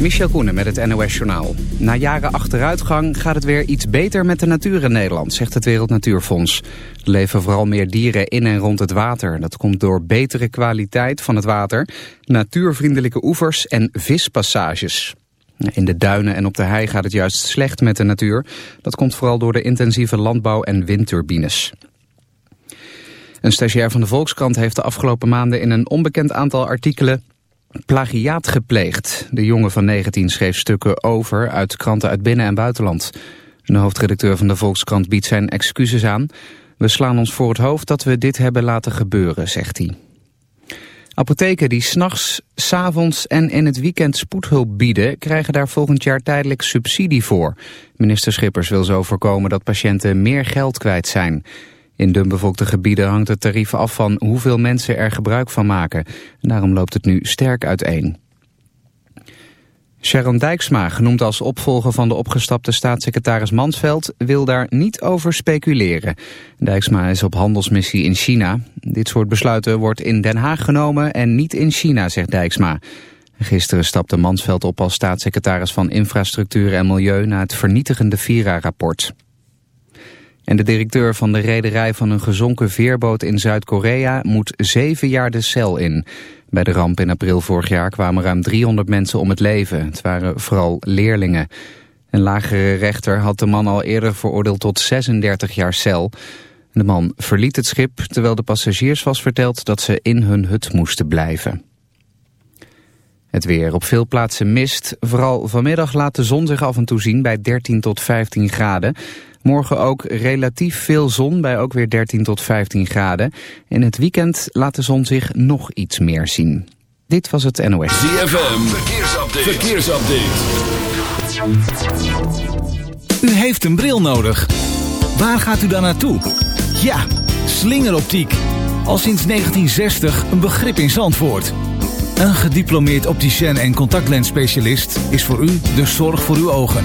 Michel Koenen met het NOS-journaal. Na jaren achteruitgang gaat het weer iets beter met de natuur in Nederland, zegt het Wereld Natuurfonds. Er leven vooral meer dieren in en rond het water. Dat komt door betere kwaliteit van het water, natuurvriendelijke oevers en vispassages. In de duinen en op de hei gaat het juist slecht met de natuur. Dat komt vooral door de intensieve landbouw en windturbines. Een stagiair van de Volkskrant heeft de afgelopen maanden in een onbekend aantal artikelen plagiaat gepleegd. De jongen van 19 schreef stukken over uit kranten uit binnen- en buitenland. De hoofdredacteur van de Volkskrant biedt zijn excuses aan. We slaan ons voor het hoofd dat we dit hebben laten gebeuren, zegt hij. Apotheken die s'nachts, s'avonds en in het weekend spoedhulp bieden... krijgen daar volgend jaar tijdelijk subsidie voor. Minister Schippers wil zo voorkomen dat patiënten meer geld kwijt zijn... In dunbevolkte gebieden hangt het tarief af van hoeveel mensen er gebruik van maken. En daarom loopt het nu sterk uiteen. Sharon Dijksma, genoemd als opvolger van de opgestapte staatssecretaris Mansveld, wil daar niet over speculeren. Dijksma is op handelsmissie in China. Dit soort besluiten wordt in Den Haag genomen en niet in China, zegt Dijksma. Gisteren stapte Mansveld op als staatssecretaris van Infrastructuur en Milieu na het vernietigende Vira-rapport. En de directeur van de rederij van een gezonken veerboot in Zuid-Korea moet zeven jaar de cel in. Bij de ramp in april vorig jaar kwamen ruim 300 mensen om het leven. Het waren vooral leerlingen. Een lagere rechter had de man al eerder veroordeeld tot 36 jaar cel. De man verliet het schip terwijl de passagiers was verteld dat ze in hun hut moesten blijven. Het weer op veel plaatsen mist. Vooral vanmiddag laat de zon zich af en toe zien bij 13 tot 15 graden. Morgen ook relatief veel zon bij ook weer 13 tot 15 graden. In het weekend laat de zon zich nog iets meer zien. Dit was het NOS. ZFM, verkeersupdate. verkeersupdate. U heeft een bril nodig. Waar gaat u dan naartoe? Ja, slingeroptiek. Al sinds 1960 een begrip in Zandvoort. Een gediplomeerd opticien en contactlensspecialist is voor u de zorg voor uw ogen.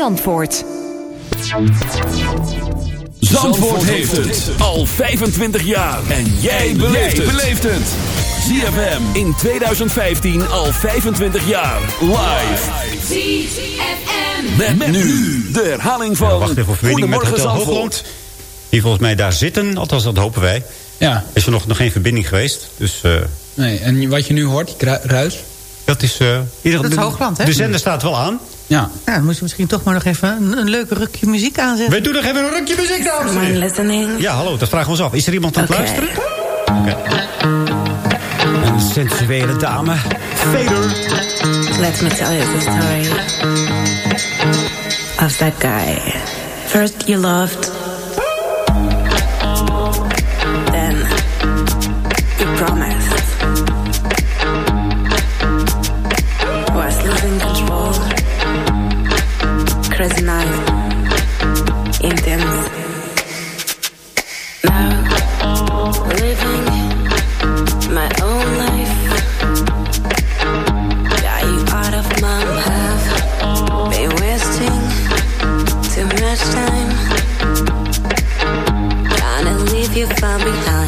Zandvoort. Zandvoort heeft het al 25 jaar. En jij beleeft het. ZFM in 2015 al 25 jaar. Live. ZFM. Met, met nu de herhaling van Wacht even voor verbinding met Zandvoort. Hoogland. Die volgens mij daar zitten, althans dat hopen wij. Ja, Is er nog, nog geen verbinding geweest. Dus eh, nee. En wat je nu hoort, die ruis. Dat is... eh, ieder- Dat is de- Hoogland, hè? De zender staat wel aan. Ja. Ja, dan moet je misschien toch maar nog even een, een leuk rukje muziek aanzetten. Wij doen nog even een rukje muziek, dames en heren. Ja, hallo, dat vragen we ons af. Is er iemand aan het luisteren? Oké. Een sensuele dame. Fader. Let me tell you the story of that guy. First you loved, then you promised. Night, intense. Now living my own life. Got you out of my path. Been wasting too much time. Trying to leave you far behind.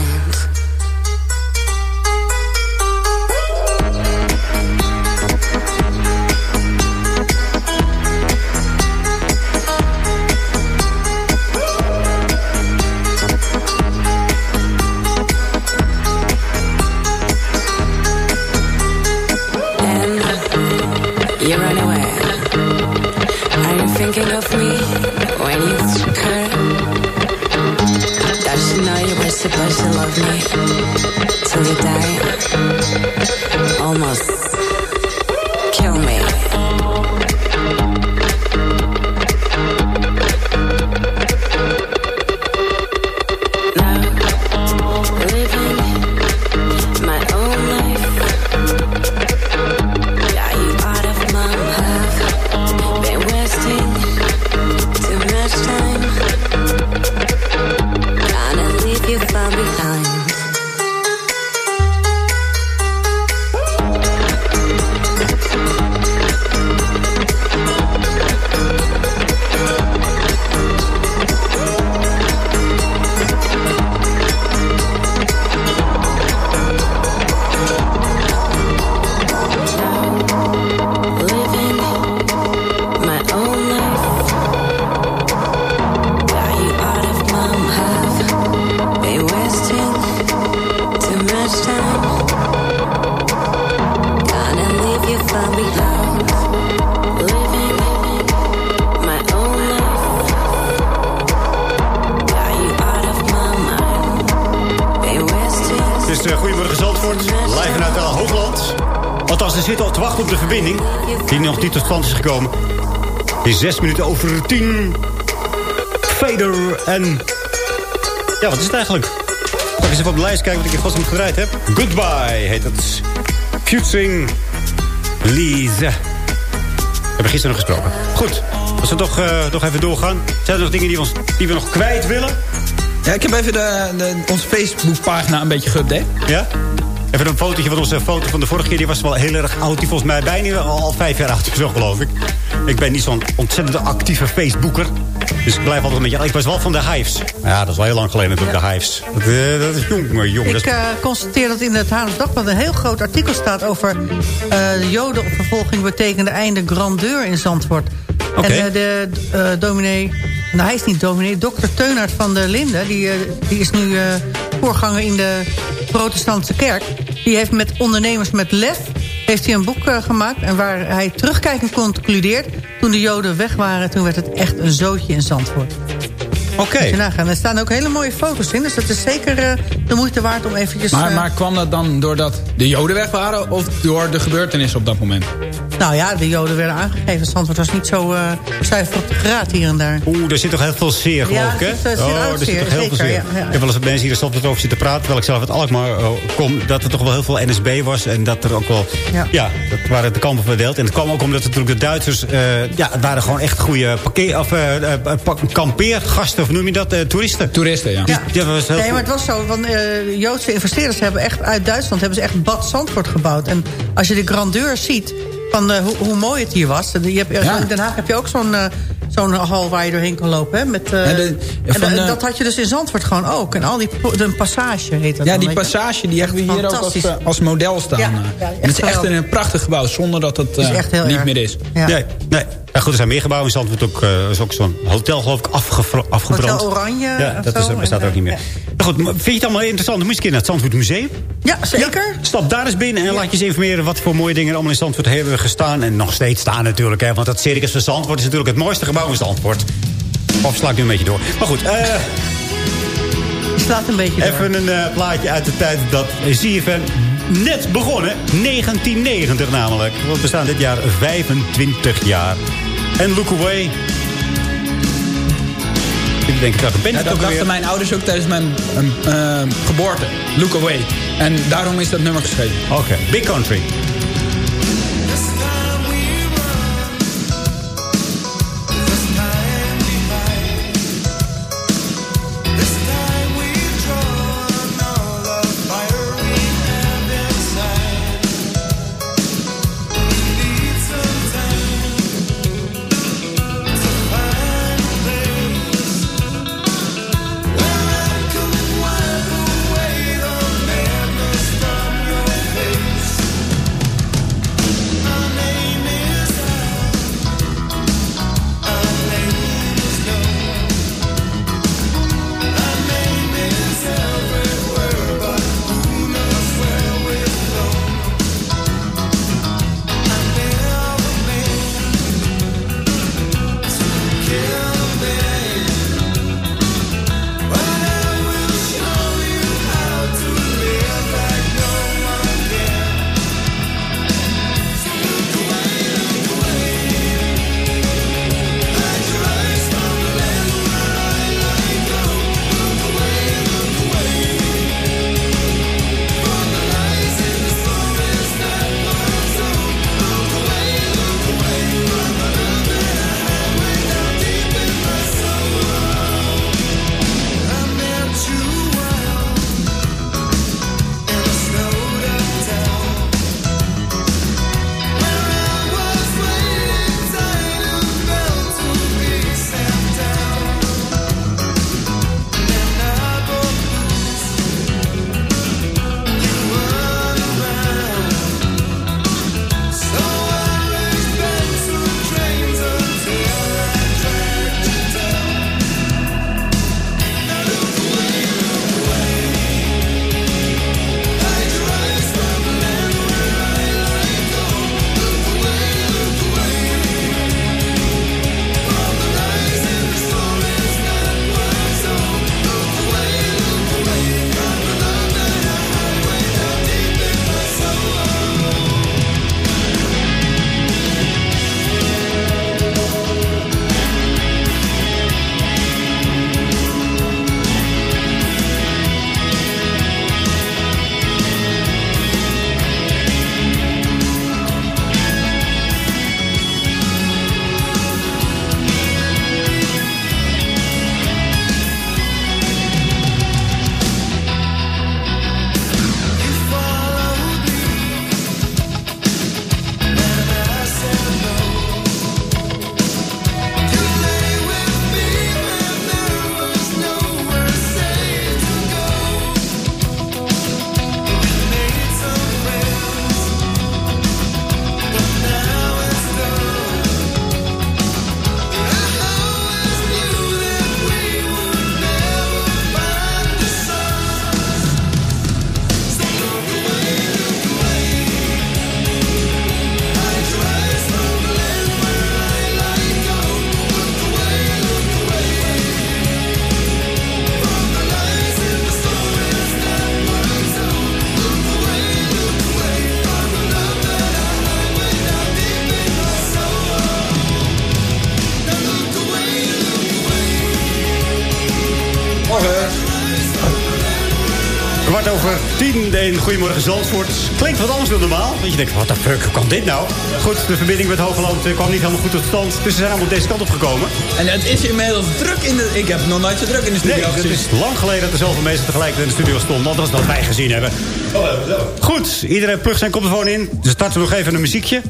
Zes minuten over tien. Fader en... Ja, wat is het eigenlijk? Ik eens even op de lijst kijken wat ik hier vast nog gedraaid heb. Goodbye heet het. Futuring Lise. We hebben gisteren nog gesproken. Goed, als we toch, eh, toch even doorgaan. Zijn er nog dingen die we, ons, die we nog kwijt willen? Ja, ik heb even de, de, onze Facebookpagina een beetje geüpdate. Ja? Even een fotootje van onze foto van de vorige keer. Die was wel heel erg oud. Die volgens mij bijna al, al vijf jaar oud. Zo geloof ik. Ik ben niet zo'n ontzettend actieve Facebooker. Dus ik blijf altijd een beetje... Ik was wel van de Hives. Ja, dat is wel heel lang geleden natuurlijk, de Hives. Dat, eh, dat is jong, maar jong. Ik constateer dat in het Haarlems Dagblad een heel groot artikel staat... over jodenvervolging betekende einde grandeur in Zandvoort. En eh, de dominee... Nou, hij is niet dominee. Dokter Teunert van der Linden... die, die is nu voorganger in de protestantse kerk. Die heeft met ondernemers met lef... heeft hij een boek eh, gemaakt... en waar hij terugkijkend concludeert... toen de joden weg waren... toen werd het echt een zootje in Zandvoort. Oké. Nagaan. Er staan ook hele mooie foto's in. Dus dat is zeker eh, de moeite waard om eventjes... Maar, eh, maar kwam dat dan doordat de Joden weg waren... of door de gebeurtenissen op dat moment? Nou ja, de joden werden aangegeven. Zandvoort was niet zo uh, zuiver op de graad hier en daar. Oeh, er zit toch heel veel zeer, geloof Ja, ik, hè? er zit, oh, ook er zit zeer, toch heel veel zeer. ja, ja. Ik heb wel eens met mensen hier in Zandvoort over zitten praten... terwijl ik zelf uit Alkmaar uh, kom... dat er toch wel heel veel NSB was... en dat er ook wel... Ja, Ja. dat waren de kampen verdeeld. En het kwam ook omdat natuurlijk de Duitsers... eh, ja, het waren gewoon echt goede parkeer, of, kampeergasten, of noem je dat? eh, toeristen. Toeristen, ja. Ja. Ja, dat was heel Nee, goed. maar het was zo. Want, eh, Joodse investeerders hebben echt uit Duitsland... hebben ze echt Bad Zandvoort gebouwd. En als je de grandeur ziet van eh, hoe, hoe mooi het hier was... Je hebt, Ja. In Den Haag heb je ook zo'n zo'n hal waar je doorheen kan lopen. Hè, met, eh, Ja, de- en van, dat had je dus in Zandvoort gewoon ook. En al die de passage heet dat Ja, dan, die passage die hebben we hier ook als, als model staan. Ja, ja, En echt het is echt een prachtig gebouw, zonder dat het echt niet erg. meer is. Ja. Nee, nee. Ja, goed, er zijn meer gebouwen in Zandvoort. Ook, eh, er is ook zo'n hotel, geloof ik, afgebrand. Hotel Oranje Ja, dat is, bestaat er ook niet meer. Ja. Maar goed, vind je het allemaal interessant? Dan moet je een keer naar het Zandvoort Museum. Ja, zeker. Stap daar eens binnen en laat je eens informeren... wat voor mooie dingen er allemaal in Zandvoort hebben gestaan. En nog steeds staan natuurlijk. Hè, want dat Circus van Zandvoort is natuurlijk het mooiste gebouw in Zandvoort. Of sla ik nu een beetje door. Maar goed, eh, slaat een beetje door. even een eh, plaatje uit de tijd dat ZFM net begonnen. 1990 namelijk. Want we staan dit jaar 25 jaar. En Look Away. Ik denk dat ik ben Ja, dat dachten weer. mijn ouders ook tijdens mijn eh, eh, geboorte. Look away. En daarom is dat nummer geschreven. Oké, Big Country. Over tien in Goedemorgen Zandvoort. Klinkt wat anders dan normaal. Want je denkt, wat de fuck, hoe kan dit nou? Goed, de verbinding met Hogeland eh, kwam niet helemaal goed tot stand. Dus ze zijn allemaal deze kant op gekomen. En het is inmiddels druk in de... Ik heb nog nooit zo druk in de studio Nee, het is lang geleden dat er zoveel mensen tegelijk in de studio stonden. Dat wij gezien hebben. Goed, iedereen plugt zijn koptelefoon in. Dus starten we nog even een muziekje.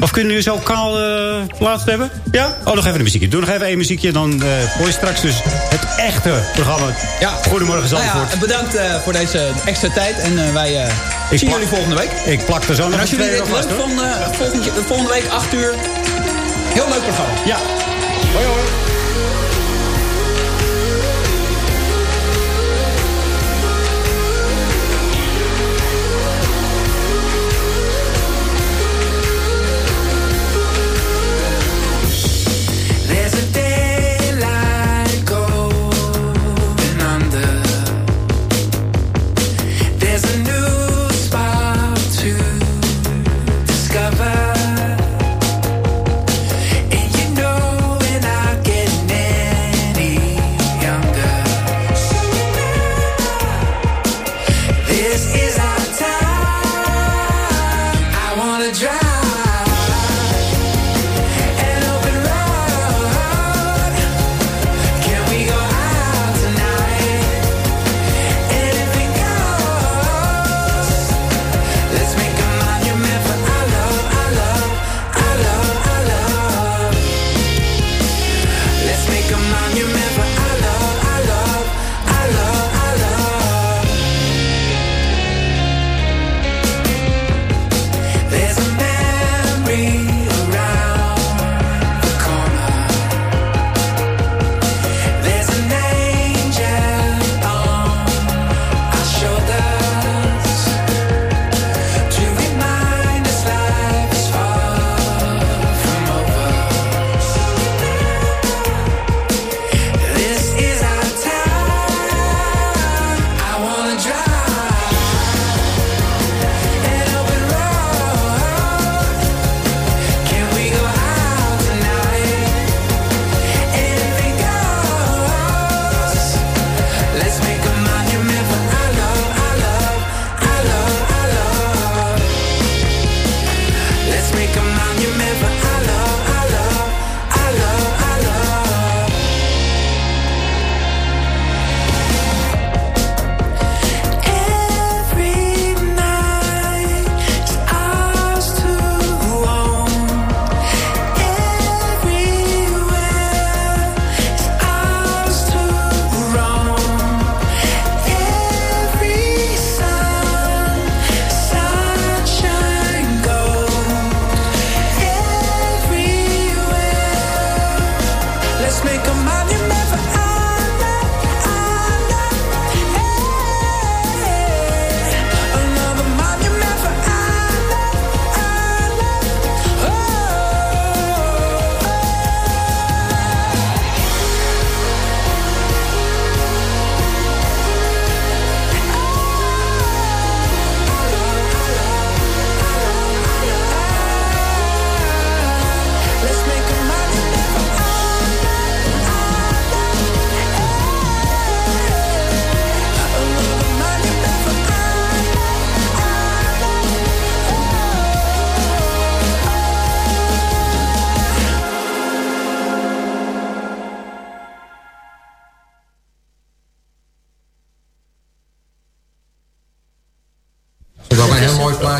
Of kunnen jullie zo kaal eh plaats hebben? Ja? Oh, nog even een muziekje. Doe nog even één muziekje. Dan eh hoor je straks dus het echte programma. Ja. Goedemorgen Nou Zandvoort. ja, bedankt eh, voor deze extra tijd. En eh, wij eh, zien jullie volgende week. Ik plak er zo nog En als jullie dit leuk vonden, volgende, volgende week 8 uur. Heel leuk programma. Ja. Hoi hoi.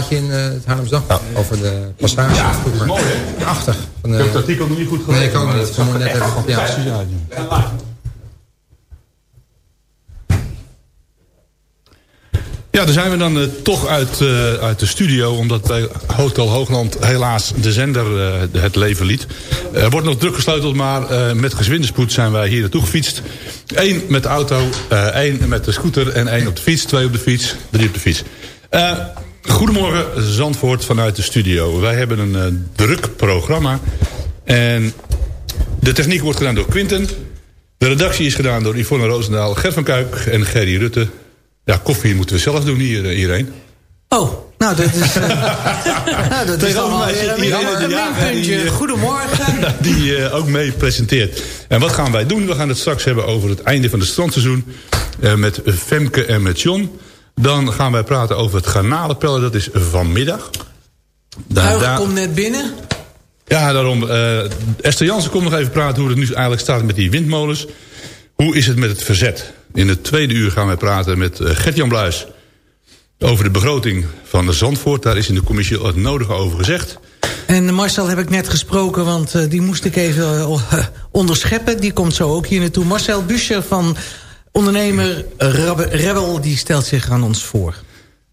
Plaatje in eh, het Haarlems Dagblad over de passage. Ja, mooi hè? Prachtig. Van, Ik heb het artikel nog niet goed gelezen. Nee, ik ook niet. Ik net even- ja. uit, joh. Ja, daar zijn we dan eh, toch uit, eh, uit de studio... omdat bij Hotel Hoogland helaas de zender eh, het leven liet. Er wordt nog druk gesleuteld, maar eh, met gezwinde spoed zijn wij hier naartoe gefietst. Eén met de auto, eh, één met de scooter en één op de fiets. Twee op de fiets, drie op de fiets. Goedemorgen Zandvoort vanuit de studio. Wij hebben een eh, druk programma. En de techniek wordt gedaan door Quinten. De redactie is gedaan door Yvonne Roosendaal, Gert van Kuik en Gerry Rutte. Ja, koffie moeten we zelf doen hier, eh, hierheen. Oh, nou dat is... nou, dat is zit een een Goedemorgen. Die ook mee presenteert. En wat gaan wij doen? We gaan het straks hebben over het einde van het strandseizoen. met Femke en met John. Dan gaan wij praten over het garnalenpellen. Dat is vanmiddag. Daar- komt net binnen. ja, daarom. eh, Esther Jansen komt nog even praten hoe het nu eigenlijk staat met die windmolens. Hoe is het met het verzet? In het tweede uur gaan wij praten met eh, Gert-Jan Bluis... over de begroting van de Zandvoort. Daar is in de commissie het nodige over gezegd. En Marcel heb ik net gesproken, want eh, die moest ik even eh, onderscheppen. Die komt zo ook hier naartoe. Marcel Buscher van ondernemer Rabbe- Rebel, die stelt zich aan ons voor.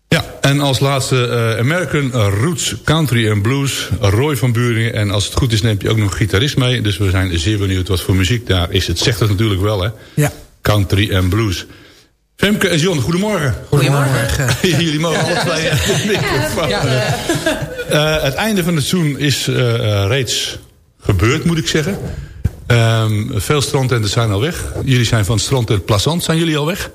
Ja, en als laatste eh, American Roots Country and Blues, Roy van Buringen. En als het goed is neemt hij ook nog een gitarist mee. Dus we zijn zeer benieuwd wat voor muziek daar is. Het zegt het natuurlijk wel, hè? Ja. Country and Blues. Femke en John, goedemorgen. Goedemorgen. Jullie mogen alle twee. Eh, het einde van het seizoen is eh, eh, reeds gebeurd, moet ik zeggen. Ehm, veel strandtenten zijn al weg. Jullie zijn van strandtent Plazant. Zijn jullie al weg?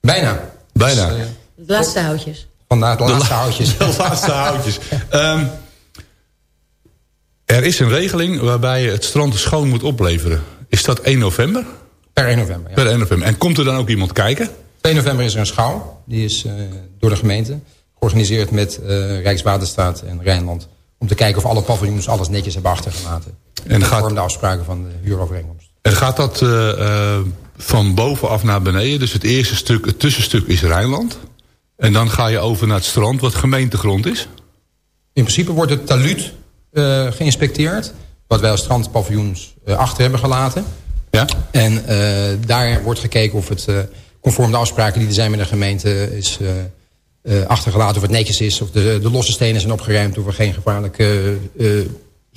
Bijna. Bijna. Dus, eh, De laatste houtjes. vandaar de laatste la- houtjes. De laatste houtjes. Ehm, er is een regeling waarbij je het strand schoon moet opleveren. Is dat 1 november? Per 1 november, ja. Per 1 november. En komt er dan ook iemand kijken? 2 november is er een schouw. Die is eh, door de gemeente georganiseerd met eh, Rijkswaterstaat en Rijnland. Om te kijken of alle paviljoens alles netjes hebben achtergelaten. En gaat- de afspraken van de huurovereenkomst. En gaat dat eh, eh, van bovenaf naar beneden? Dus het eerste stuk, het tussenstuk is Rijnland. En dan ga je over naar het strand, wat gemeentegrond is? In principe wordt het taluut eh, geïnspecteerd. Wat wij als strandpaviljoens achter hebben gelaten. Ja. En daar wordt gekeken of het conform de afspraken die er zijn met de gemeente is achtergelaten. Of het netjes is, of de, de losse stenen zijn opgeruimd. Of er geen gevaarlijke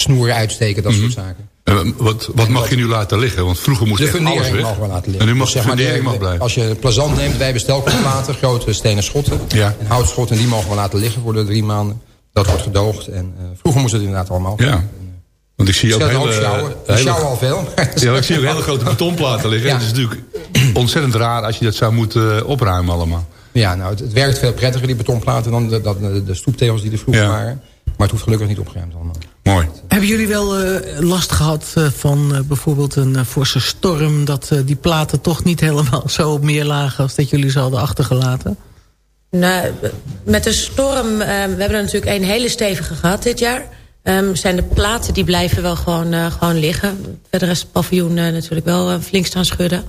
snoeren uitsteken, dat Mhm. soort zaken. Eh, wat, wat mag je nu laten liggen? Want vroeger moest De echt alles fundering weg. mogen we laten liggen. En nu mag Dus de zeg maar, de- mag blijven. Als je een plazant neemt, wij bestelplaten, grote stenen schotten. Ja. En houtschotten, die mogen we laten liggen voor de drie maanden. Dat wordt gedoogd. En eh, vroeger moest het inderdaad allemaal. Ja. Want ik zie ook hele, sjouwen al veel. Ja, ik zie ook hele grote betonplaten liggen. Ja. Het is natuurlijk ontzettend raar als je dat zou moeten eh, opruimen allemaal. Ja, nou, het, het werkt veel prettiger, die betonplaten, dan de, de, de stoeptegels die er vroeger Ja. waren. Maar het hoeft gelukkig niet opgeruimd allemaal. Mooi. Hebben jullie wel eh, last gehad eh, van eh, bijvoorbeeld een forse storm... dat eh, die platen toch niet helemaal zo op meer lagen... als dat jullie ze hadden achtergelaten? Nou, met de storm, we hebben er natuurlijk een hele stevige gehad dit jaar. Ehm, zijn de platen die blijven wel gewoon, eh, gewoon liggen. Verder is het paviljoen eh, natuurlijk wel flink staan schudden.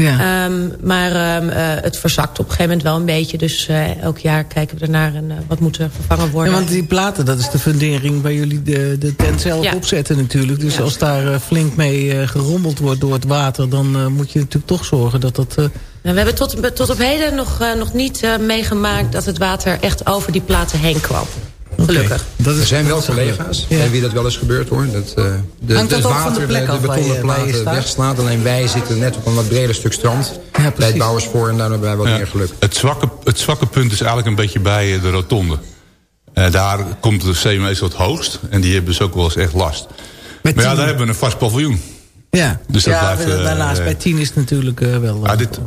Ja. Ehm, maar ehm, eh, het verzakt op een gegeven moment wel een beetje. Dus eh, elk jaar kijken we ernaar en eh, wat moet er vervangen worden. Ja, want die platen, dat is de fundering waar jullie de, de tent zelf Ja. opzetten natuurlijk. Dus Ja. als daar flink mee gerommeld wordt door het water... dan moet je natuurlijk toch zorgen dat dat... Nou, we hebben tot, tot op heden nog, nog niet meegemaakt... dat het water echt over die platen heen kwam. Gelukkig. dat Er zijn wel collega's, Ja. bij wie dat wel eens gebeurt hoor. Dat, eh, de, Hangt dat het ook van water de plek de, betonnen platen wegslaat. Alleen wij zitten net op een wat breder stuk strand. precies. Leidbouwers voor en daar hebben wij wat Ja. meer geluk. Het, zwakke, het zwakke punt is eigenlijk een beetje bij eh, de rotonde. Eh, daar komt de zee meestal het hoogst. En die hebben dus ook wel eens echt last. maar ja, daar hebben we een vast paviljoen. Ja, Dus dat ja blijft, eh, daarnaast eh, bij 10 is het natuurlijk eh, wel... Ah, dit,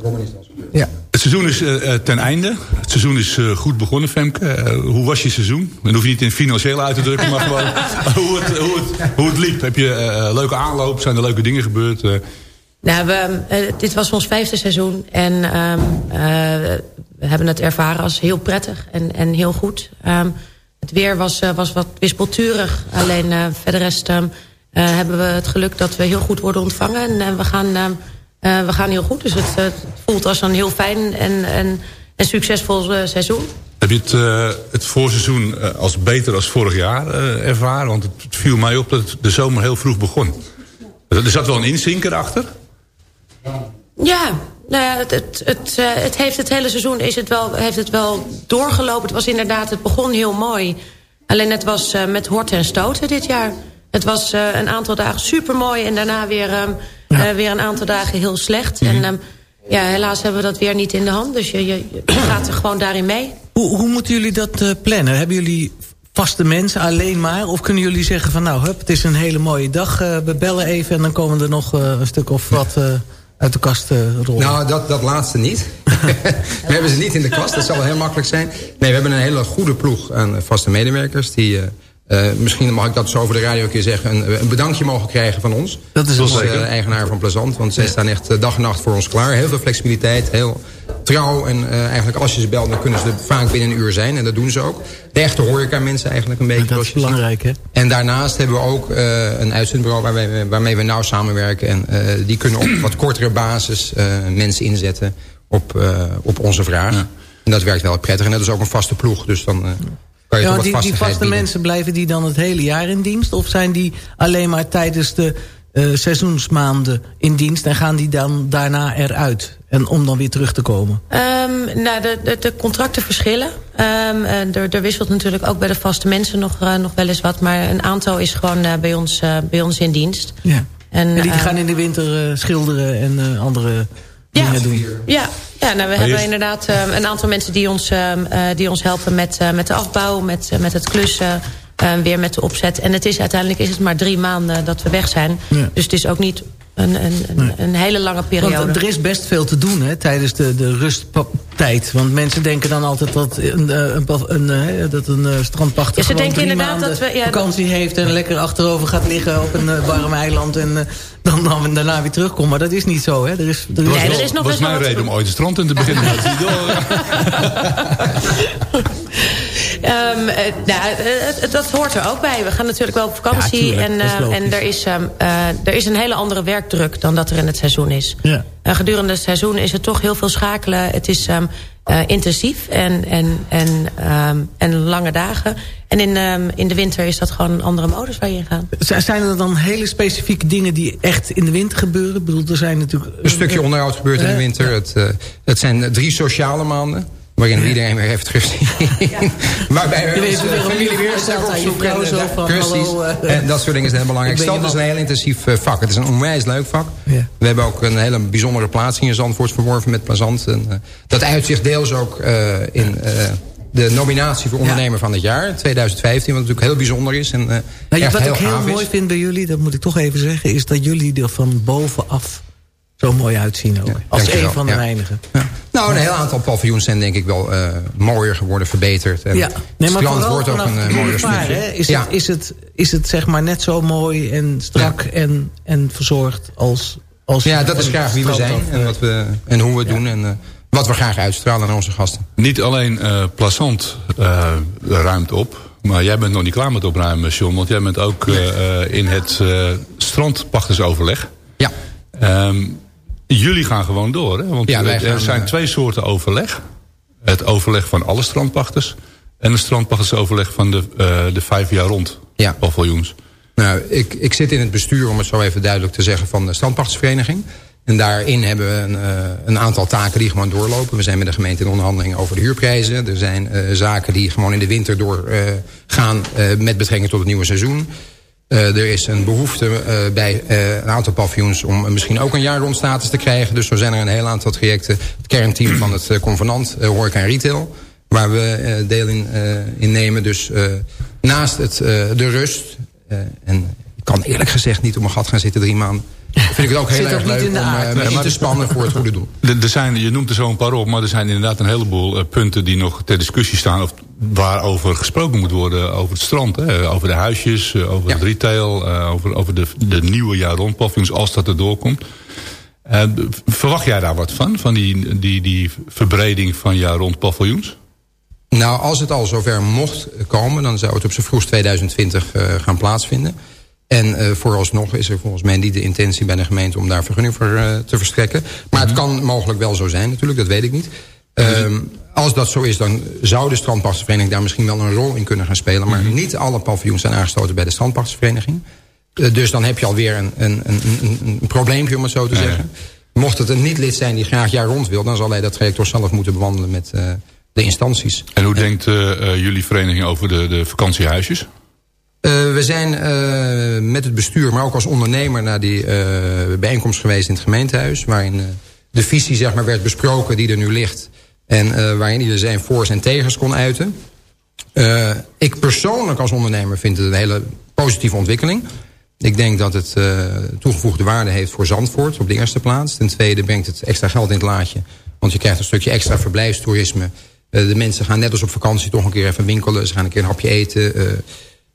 ja. het seizoen is ten einde. Het seizoen is goed begonnen, Femke. Hoe was je seizoen? Dan hoef je niet in financieel uit te drukken, maar gewoon hoe, het, hoe, het, hoe het liep. Heb je leuke aanloop? Zijn er leuke dingen gebeurd? Nou, we, dit was ons vijfde seizoen. En ehm, eh, we hebben het ervaren als heel prettig en, en heel goed. Ehm, het weer was, was wat wispelturig. Alleen verder rest hebben we het geluk dat we heel goed worden ontvangen. En eh, we, gaan, eh, we gaan heel goed. Dus het, eh, het voelt als een heel fijn en, en, en succesvol eh, seizoen. heb je het, eh, het voorseizoen eh, als beter als vorig jaar eh, ervaren? Want het, viel mij op dat de zomer heel vroeg begon. Er zat wel een inzinker achter. Ja, nou ja, het, het, het, eh, het heeft het hele seizoen is het wel, heeft het wel doorgelopen. Het was inderdaad, het begon heel mooi. Alleen het was eh, met horten en stoten dit jaar. Het was eh, een aantal dagen super mooi en daarna weer, ehm, eh, weer een aantal dagen heel slecht. En ehm, ja, helaas hebben we dat weer niet in de hand. Dus je, je, je gaat er gewoon daarin mee. Hoe, hoe moeten jullie dat eh, plannen? Hebben jullie vaste mensen alleen maar? Of kunnen jullie zeggen van nou, hup, het is een hele mooie dag. eh, we bellen even en dan komen er nog eh, een stuk of wat eh, uit de kast eh, rollen. Nou, dat, dat laatste niet. we hebben ze niet in de kast, dat zal wel heel makkelijk zijn. Nee, we hebben een hele goede ploeg aan vaste medewerkers... die eh, misschien mag ik dat zo over de radio een keer zeggen... een, een bedankje mogen krijgen van ons. Dat is Als zeker. eigenaar van Plezant. Want zij staan echt eh, dag en nacht voor ons klaar. Heel veel flexibiliteit, heel trouw. En eh, eigenlijk als je ze belt, dan kunnen ze er vaak binnen een uur zijn. En dat doen ze ook. De echte horeca mensen eigenlijk een beetje. Dat is belangrijk, hè? En daarnaast hebben we ook uh, een uitzendbureau waarmee, waarmee we nauw samenwerken. En uh, die kunnen op wat kortere basis uh, mensen inzetten op, op onze vraag. Ja. En dat werkt wel prettig. En dat is ook een vaste ploeg. Dus dan kan je ja, toch wat die, die vaste bieden. mensen, blijven die dan het hele jaar in dienst? Of zijn die alleen maar tijdens de uh, seizoensmaanden in dienst... en gaan die dan daarna eruit? En om dan weer terug te komen? Um, nou, de, de, de, contracten verschillen. Um, er, er, wisselt natuurlijk ook bij de vaste mensen nog, uh, nog wel eens wat. Maar een aantal is gewoon uh, bij, ons, bij ons in dienst. Ja. En, en die gaan in de winter schilderen en andere ja, dingen doen? Ja, ja nou, we hebben inderdaad uh, een aantal mensen die ons, uh, die ons helpen met, uh, met de afbouw, met, met het klussen, weer met de opzet. En het is, uiteindelijk is het maar drie maanden dat we weg zijn. Ja. Dus het is ook niet een, een, een, nee. een, hele lange periode. Want er is best veel te doen hè, tijdens de, de rusttijd. Want mensen denken dan altijd dat een, een, een, een dat een strandpachter ja, ze denken inderdaad dat we, ja, vakantie heeft... en lekker achterover gaat liggen op een warm eiland... en dan, dan daarna weer terugkomt. Maar dat is niet zo. Hè. Er is, er is, nee, er is nog was mijn reden om ooit de strand in te beginnen. Um, uh, nou, uh, dat hoort er ook bij. We gaan natuurlijk wel op vakantie. Ja, en uh, en er, is, um, er is een hele andere werkdruk dan dat er in het seizoen is. Ja. gedurende het seizoen is het toch heel veel schakelen. Het is um, intensief en, en, en, en lange dagen. En in, in de winter is dat gewoon een andere modus waar je in gaat. Zijn er dan hele specifieke dingen die echt in de winter gebeuren? Ik bedoel, er zijn natuurlijk... Een stukje onderhoud gebeurt in de winter. Ja. Het, het zijn drie sociale maanden. Waarin ja. iedereen weer heeft rust ja. Waarbij we onze familie weer stelt aan je vrouw zo van hallo. Uh, en dat soort dingen zijn heel belangrijk. Stand is een heel intensief uh, vak. Het is een onwijs leuk vak. Ja. We hebben ook een hele bijzondere plaatsing in Zandvoort verworven met Plazant. En, uh, dat uitzicht deels ook in de nominatie voor ondernemer van het jaar 2015. Wat natuurlijk heel bijzonder is. En, nou, echt wat heel ik heel mooi is. vind bij jullie, dat moet ik toch even zeggen... is dat jullie er van bovenaf zo mooi uitzien ook. Ja, als een van de ja. weinigen. Ja. Nou, een heel aantal paviljoens zijn denk ik wel uh, mooier geworden, verbeterd. En ja, nee, maar het wordt ook een uh, mooier vaar, is, ja. het, is, het, is het zeg maar net zo mooi en strak en, en verzorgd als... als ja, dat is graag wie we zijn en, wat we, en hoe we het doen. En, uh, wat we graag uitstralen naar onze gasten. Niet alleen uh, Plazant uh, ruimt op. Maar jij bent nog niet klaar met opruimen, John. Want jij bent ook uh, in het strandpachtersoverleg. Ja. Um, jullie gaan gewoon door. Hè? Want ja, er zijn twee soorten overleg. Het overleg van alle strandpachters. En het strandpachtersoverleg van de, de vijf jaar rond ja. paviljoens. Nou, ik, ik zit in het bestuur, om het zo even duidelijk te zeggen, van de strandpachtersvereniging. En daarin hebben we een, uh, een, aantal taken die gewoon doorlopen. We zijn met de gemeente in onderhandeling over de huurprijzen. Er zijn uh, zaken die gewoon in de winter doorgaan uh, met betrekking tot het nieuwe seizoen. Er is een behoefte bij een aantal paviljoens om misschien ook een jaar rond status te krijgen. Dus zo zijn er een heel aantal trajecten. Het kernteam van het convenant, horeca en retail. Waar we deel in, in nemen. Dus naast het, de rust. en ik kan eerlijk gezegd niet op mijn gat gaan zitten drie maanden. Vind ik het ook heel erg leuk om uh, me in te spannen voor het goede doel. Er zijn, je noemt er zo een paar op, maar er zijn inderdaad een heleboel uh, punten die nog ter discussie staan. Of waarover gesproken moet worden over het strand. Hè? Over de huisjes, uh, over ja. het retail, over, over de, de nieuwe jaar rond paviljoens als dat er doorkomt. verwacht jij daar wat van? Van die, die, die verbreding van jaar rond paviljoens? Nou, als het al zover mocht komen, dan zou het op z'n vroegst 2020 gaan plaatsvinden. En uh, vooralsnog is er volgens mij niet de intentie bij de gemeente om daar vergunning voor uh, te verstrekken. Maar het kan mogelijk wel zo zijn natuurlijk, dat weet ik niet. Um, als dat zo is, dan zou de strandpachtersvereniging daar misschien wel een rol in kunnen gaan spelen. Maar -hmm. niet alle paviljoens zijn aangesloten bij de strandpachtersvereniging. Uh, dus dan heb je alweer een, een, een, een, een probleempje, om het zo te ja, zeggen. Ja. Mocht het een niet-lid zijn die graag jaar rond wil... dan zal hij dat traject toch zelf moeten bewandelen met de instanties. En hoe denkt jullie vereniging over de, de vakantiehuisjes? Uh, we zijn uh, met het bestuur, maar ook als ondernemer... naar die uh, bijeenkomst geweest in het gemeentehuis... waarin de visie zeg maar, werd besproken die er nu ligt... en waarin ieder zijn voor's en tegens kon uiten. ik persoonlijk als ondernemer vind het een hele positieve ontwikkeling. Ik denk dat het toegevoegde waarde heeft voor Zandvoort op de eerste plaats. Ten tweede brengt het extra geld in het laadje. Want je krijgt een stukje extra verblijfstoerisme. de mensen gaan net als op vakantie toch een keer even winkelen. Ze gaan een keer een hapje eten...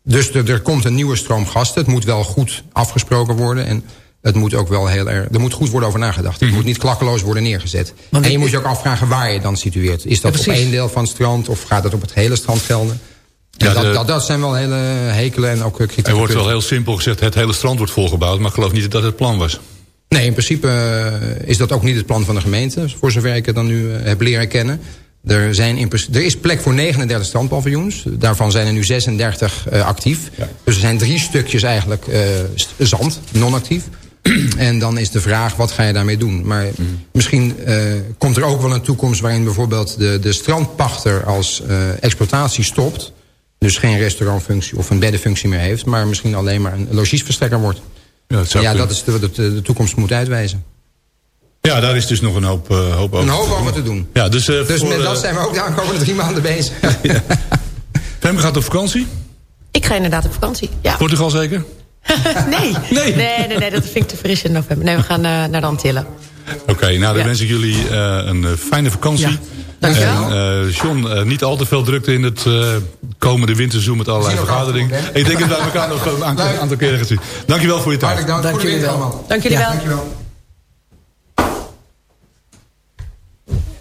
Dus er, er, komt een nieuwe stroom gasten. Het moet wel goed afgesproken worden. En het moet ook wel heel erg... Er moet goed worden over nagedacht. Het moet niet klakkeloos worden neergezet. Want en je moet je ook afvragen waar je dan situeert. Is dat Ja, op één deel van het strand of gaat het op het hele strand gelden? Ja, dat, de- dat, dat zijn wel hele hekelen en ook eh, kritieke Er wordt wel heel simpel gezegd, het hele strand wordt volgebouwd. Maar ik geloof niet dat het plan was. Nee, in principe eh, is dat ook niet het plan van de gemeente. Voor zover ik het dan nu eh, heb leren kennen. Er, zijn in, er is plek voor 39 strandpaviljoens. Daarvan zijn er nu 36 eh, actief. Dus er zijn drie stukjes eigenlijk eh, zand, non-actief. en dan is de vraag, wat ga je daarmee doen? Maar misschien eh, komt er ook wel een toekomst... waarin bijvoorbeeld de, de strandpachter als exploitatie stopt. Dus geen restaurantfunctie of een beddenfunctie meer heeft... maar misschien alleen maar een logiesverstrekker wordt. Ja, dat, zou Ja, dat is de, de, de toekomst moet uitwijzen. Ja daar is dus nog een hoop, eh, hoop over. Een hoop over te doen. Ja, dus, eh, Dus voor, met dat eh, zijn we ook de aankomende drie maanden bezig. Femke gaat op vakantie. Ik ga inderdaad op vakantie. Ja. Portugal zeker? nee. Nee. nee, nee, nee, dat vind ik te fris in november. Nee, we gaan eh, naar de Antillen. Oké, nou dan Ja. wens ik jullie eh, een fijne vakantie. Ja. Dankjewel. En eh, John, niet al te veel drukte in het eh, komende winterseizoen met allerlei vergaderingen. Ik denk dat wij elkaar nog een aantal, aantal keren gaan zien. Dankjewel voor je tijd. Hartelijk dank. Jullie winter wel. allemaal. Dank jullie wel.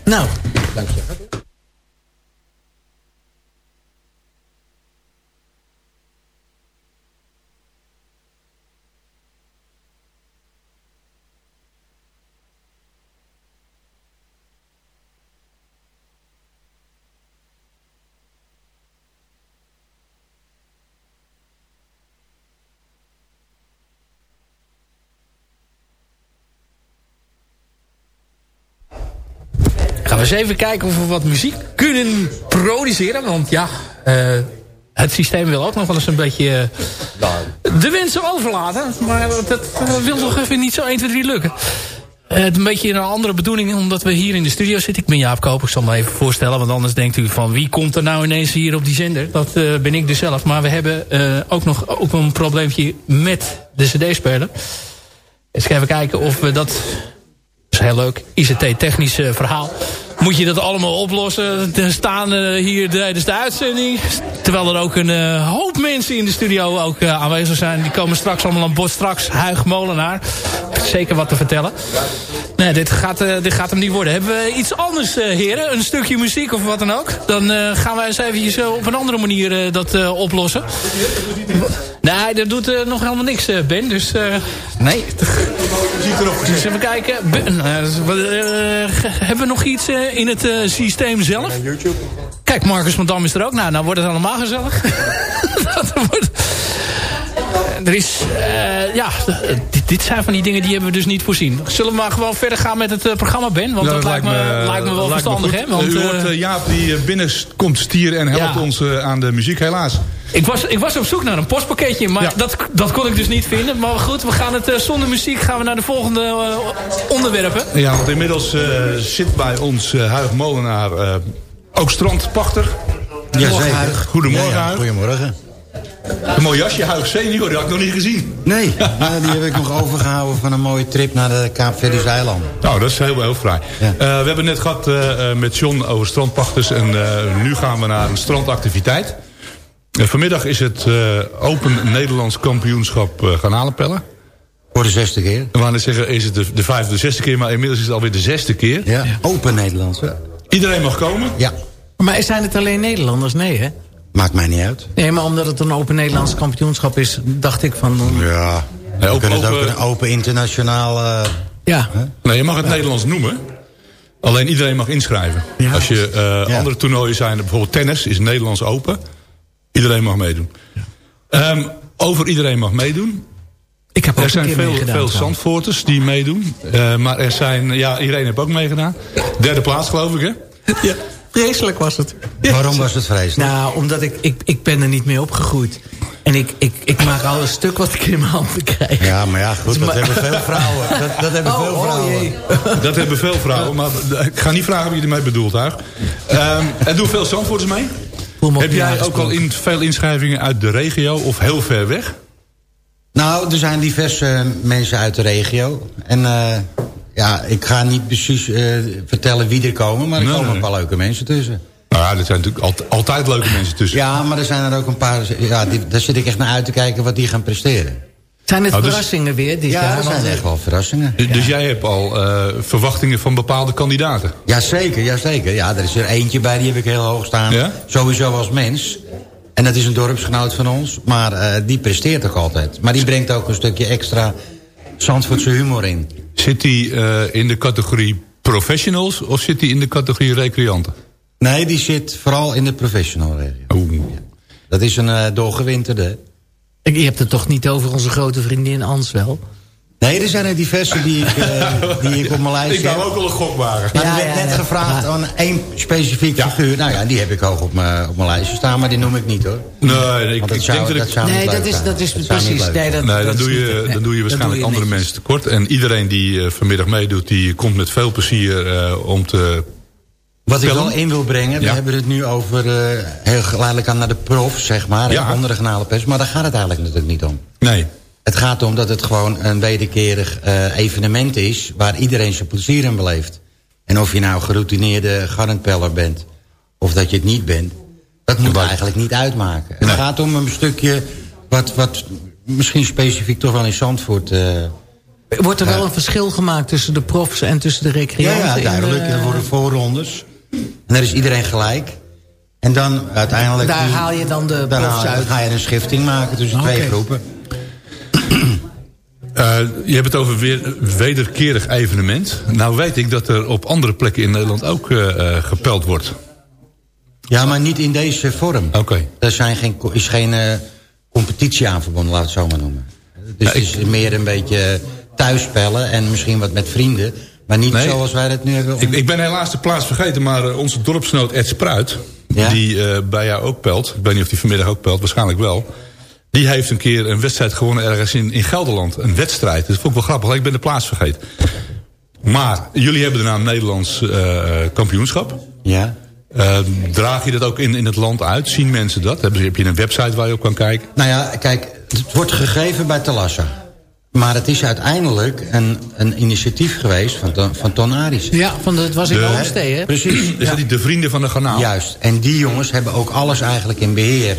Nou, Dank je. Eens even kijken of we wat muziek kunnen produceren. Want ja, eh, het systeem wil ook nog wel eens een beetje eh, de wensen overlaten. Maar dat eh, wil toch even niet zo 1, 2, 3 lukken. Het een beetje een andere bedoeling, omdat we hier in de studio zitten. Ik ben Jaap Koper, ik zal me even voorstellen. Want anders denkt u van wie komt er nou ineens hier op die zender? Dat ben ik dus zelf. Maar we hebben ook nog ook een probleempje met de cd-speler. Eens even kijken of we dat dat is heel leuk. ICT-technisch verhaal. Moet je dat allemaal oplossen. Er staan eh, hier tijdens de uitzending. Terwijl er ook een eh, hoop mensen in de studio ook eh, aanwezig zijn. Die komen straks allemaal aan bod. Straks Huig Molenaar. Zeker wat te vertellen. Nee, dit gaat, eh, dit gaat hem niet worden. Hebben we iets anders, eh, heren? Een stukje muziek of wat dan ook? Dan eh, gaan wij eens eventjes op een andere manier dat oplossen. Nee, dat doet nog helemaal niks, Ben. Dus nee. Dus even kijken. Ben, hebben we nog iets in het systeem zelf? Kijk, Marcus van Dam is er ook. Nou, nou wordt het allemaal gezellig. dat wordt... Er is, eh, ja, dit, dit zijn van die dingen die hebben we dus niet voorzien. Zullen we maar gewoon verder gaan met het eh, programma, Ben? Want Ja, dat, lijkt, me, lijkt me wel lijkt verstandig, hè? Want, U eh, hoort Jaap die eh, binnenkomt stieren en helpt Ja. ons eh, aan de muziek, helaas. Ik was, ik was op zoek naar een postpakketje, maar Ja. dat, dat kon ik dus niet vinden. Maar goed, we gaan het eh, zonder muziek gaan we naar de volgende onderwerpen. Ja, want inmiddels eh, zit bij ons eh Huig Molenaar eh, ook strandpachter. Goedemorgen, Ja, ja, Huig. Goedemorgen. Een mooi jasje, Huig senior, die had ik nog niet gezien. Nee, die heb ik nog overgehouden van een mooie trip naar de Kaapverdische eilanden. Nou, dat is heel, heel fraai. Ja. Eh, we hebben net gehad eh, eh, met John over strandpachters. En eh, nu gaan we naar een strandactiviteit. Vanmiddag is het eh, Open Nederlands Kampioenschap uh, garnalenpellen. Voor de zesde keer. We gaan zeggen, is het de, de vijfde, de zesde keer. Maar inmiddels is het alweer de zesde keer. Ja, open Nederlands. Iedereen mag komen. Ja, maar zijn het alleen Nederlanders? Nee, hè? Maakt mij niet uit. Nee, maar omdat het een open Nederlands kampioenschap is... dacht ik van... Ja, Nee, we open- kunnen het ook open- een open internationaal... eh, Ja, Nee, je mag het Nederlands noemen. Alleen iedereen mag inschrijven. Ja. Als je eh, Ja. andere toernooien zijn, bijvoorbeeld tennis, is Nederlands open. Iedereen mag meedoen. Ehm, over iedereen mag meedoen. ik heb ook Er een zijn veel, veel. Zandvoorters die meedoen. Eh, maar er zijn, ja, iedereen heeft ook meegedaan. Derde plaats geloof ik, hè? Ja, vreselijk was het. Waarom was het vreselijk? Nou, omdat ik, ik, ik ben er niet mee opgegroeid. En ik, ik, ik maak al een stuk wat ik in mijn handen krijg. Ja, maar ja, goed, dat Maar- hebben veel vrouwen. Dat, dat hebben Oh, veel oh vrouwen. jee. Dat hebben veel vrouwen. Maar ik ga niet vragen wie je ermee bedoelt, Huig. Ehm er doen veel Zandvoorters mee. Heb jij ook al in, veel inschrijvingen uit de regio of heel ver weg? Nou, er zijn diverse mensen uit de regio. En eh, ja, ik ga niet precies eh, vertellen wie er komen... maar er Nee, komen nee. een paar leuke mensen tussen. Nou ja, er zijn natuurlijk alt- altijd leuke mensen tussen. Ja, maar er zijn er ook een paar... Ja, die, daar zit ik echt naar uit te kijken wat die gaan presteren. Zijn het Nou, dus- verrassingen weer dit Ja, jaar? dat zijn echt wel verrassingen. Dus, dus jij hebt al eh, verwachtingen van bepaalde kandidaten? Jazeker, jazeker. Ja, er is er eentje bij, die heb ik heel hoog staan. Ja? Sowieso als mens. En dat is een dorpsgenoot van ons. Maar eh, die presteert ook altijd. Maar die brengt ook een stukje extra Zandvoortse humor in. Zit hij eh, in de categorie professionals of zit hij in de categorie recreanten? Nee, die zit vooral in de professional regio. Oeh. Dat is een eh, doorgewinterde. Ik- Je hebt het toch niet over onze grote vriendin Answel? Nee, er zijn er diverse die ik, eh, die ik op mijn lijst Ik wou heb. ook wel een gok wagen. Maar Ja, er werd ja, net ja. gevraagd aan één specifiek figuur. Nou ja, die heb ik hoog op mijn, op mijn lijstje staan, maar die noem ik niet hoor. Nee, ik, ik zou- denk dat ik... dat zou Nee, niet dat is, dat is Dat precies. Nee, dat, Nee, dat doe, je, nee, dan doe je waarschijnlijk andere mensen tekort. En iedereen die eh, vanmiddag meedoet, die komt met veel plezier eh, om te... Wat ik wel in wil brengen, we hebben het nu over eh, heel geleidelijk aan naar de prof, zeg maar, Ja. ja. onder de genale pers. Maar daar gaat het eigenlijk natuurlijk niet om. Nee. Het gaat om dat het gewoon een wederkerig eh, evenement is... waar iedereen zijn plezier in beleeft. En of je nou geroutineerde garantpeller bent... of dat je het niet bent... dat moet eigenlijk niet uitmaken. Het gaat om een stukje wat, wat misschien specifiek toch wel in Zandvoort... eh, Wordt er wel een verschil gemaakt tussen de profs en tussen de ja, recreanten? ja, in duidelijk. de- Er worden voorrondes. En daar is iedereen gelijk. En dan uiteindelijk... Daar die- haal je dan de dan profs uit. ga je een schifting maken tussen twee groepen. Eh, je hebt het over weer wederkerig evenement. Nou weet ik dat er op andere plekken in Nederland ook eh, eh, gepeld wordt. Ja, maar niet in deze vorm. Oké. Er zijn geen, is geen competitie aan verbonden, laat het zo maar noemen. Dus Ja, het is meer een beetje thuisspellen en misschien wat met vrienden. Maar niet Nee. zoals wij dat nu hebben. Ik, ik ben helaas de plaats vergeten, maar onze dorpsgenoot Ed Spruit... Ja? die bij jou ook pelt, ik weet niet of hij vanmiddag ook pelt, waarschijnlijk wel... die heeft een keer een wedstrijd gewonnen ergens in, in Gelderland. Een wedstrijd, dat vond ik wel grappig, ik ben de plaats vergeten. Maar jullie hebben daarna een Nederlands eh, kampioenschap. Ja. Eh, draag je dat ook in, in het land uit? Zien mensen dat? Heb je, heb je een website waar je op kan kijken? Nou ja, kijk, het wordt gegeven bij Talassa. Maar het is uiteindelijk een, een initiatief geweest van, Ton- van Ton Aris. Ja, van de, het was in De- Oomstee, hè? Precies. Is dat niet de vrienden van de garnaal? Juist. En die jongens hebben ook alles eigenlijk in beheer.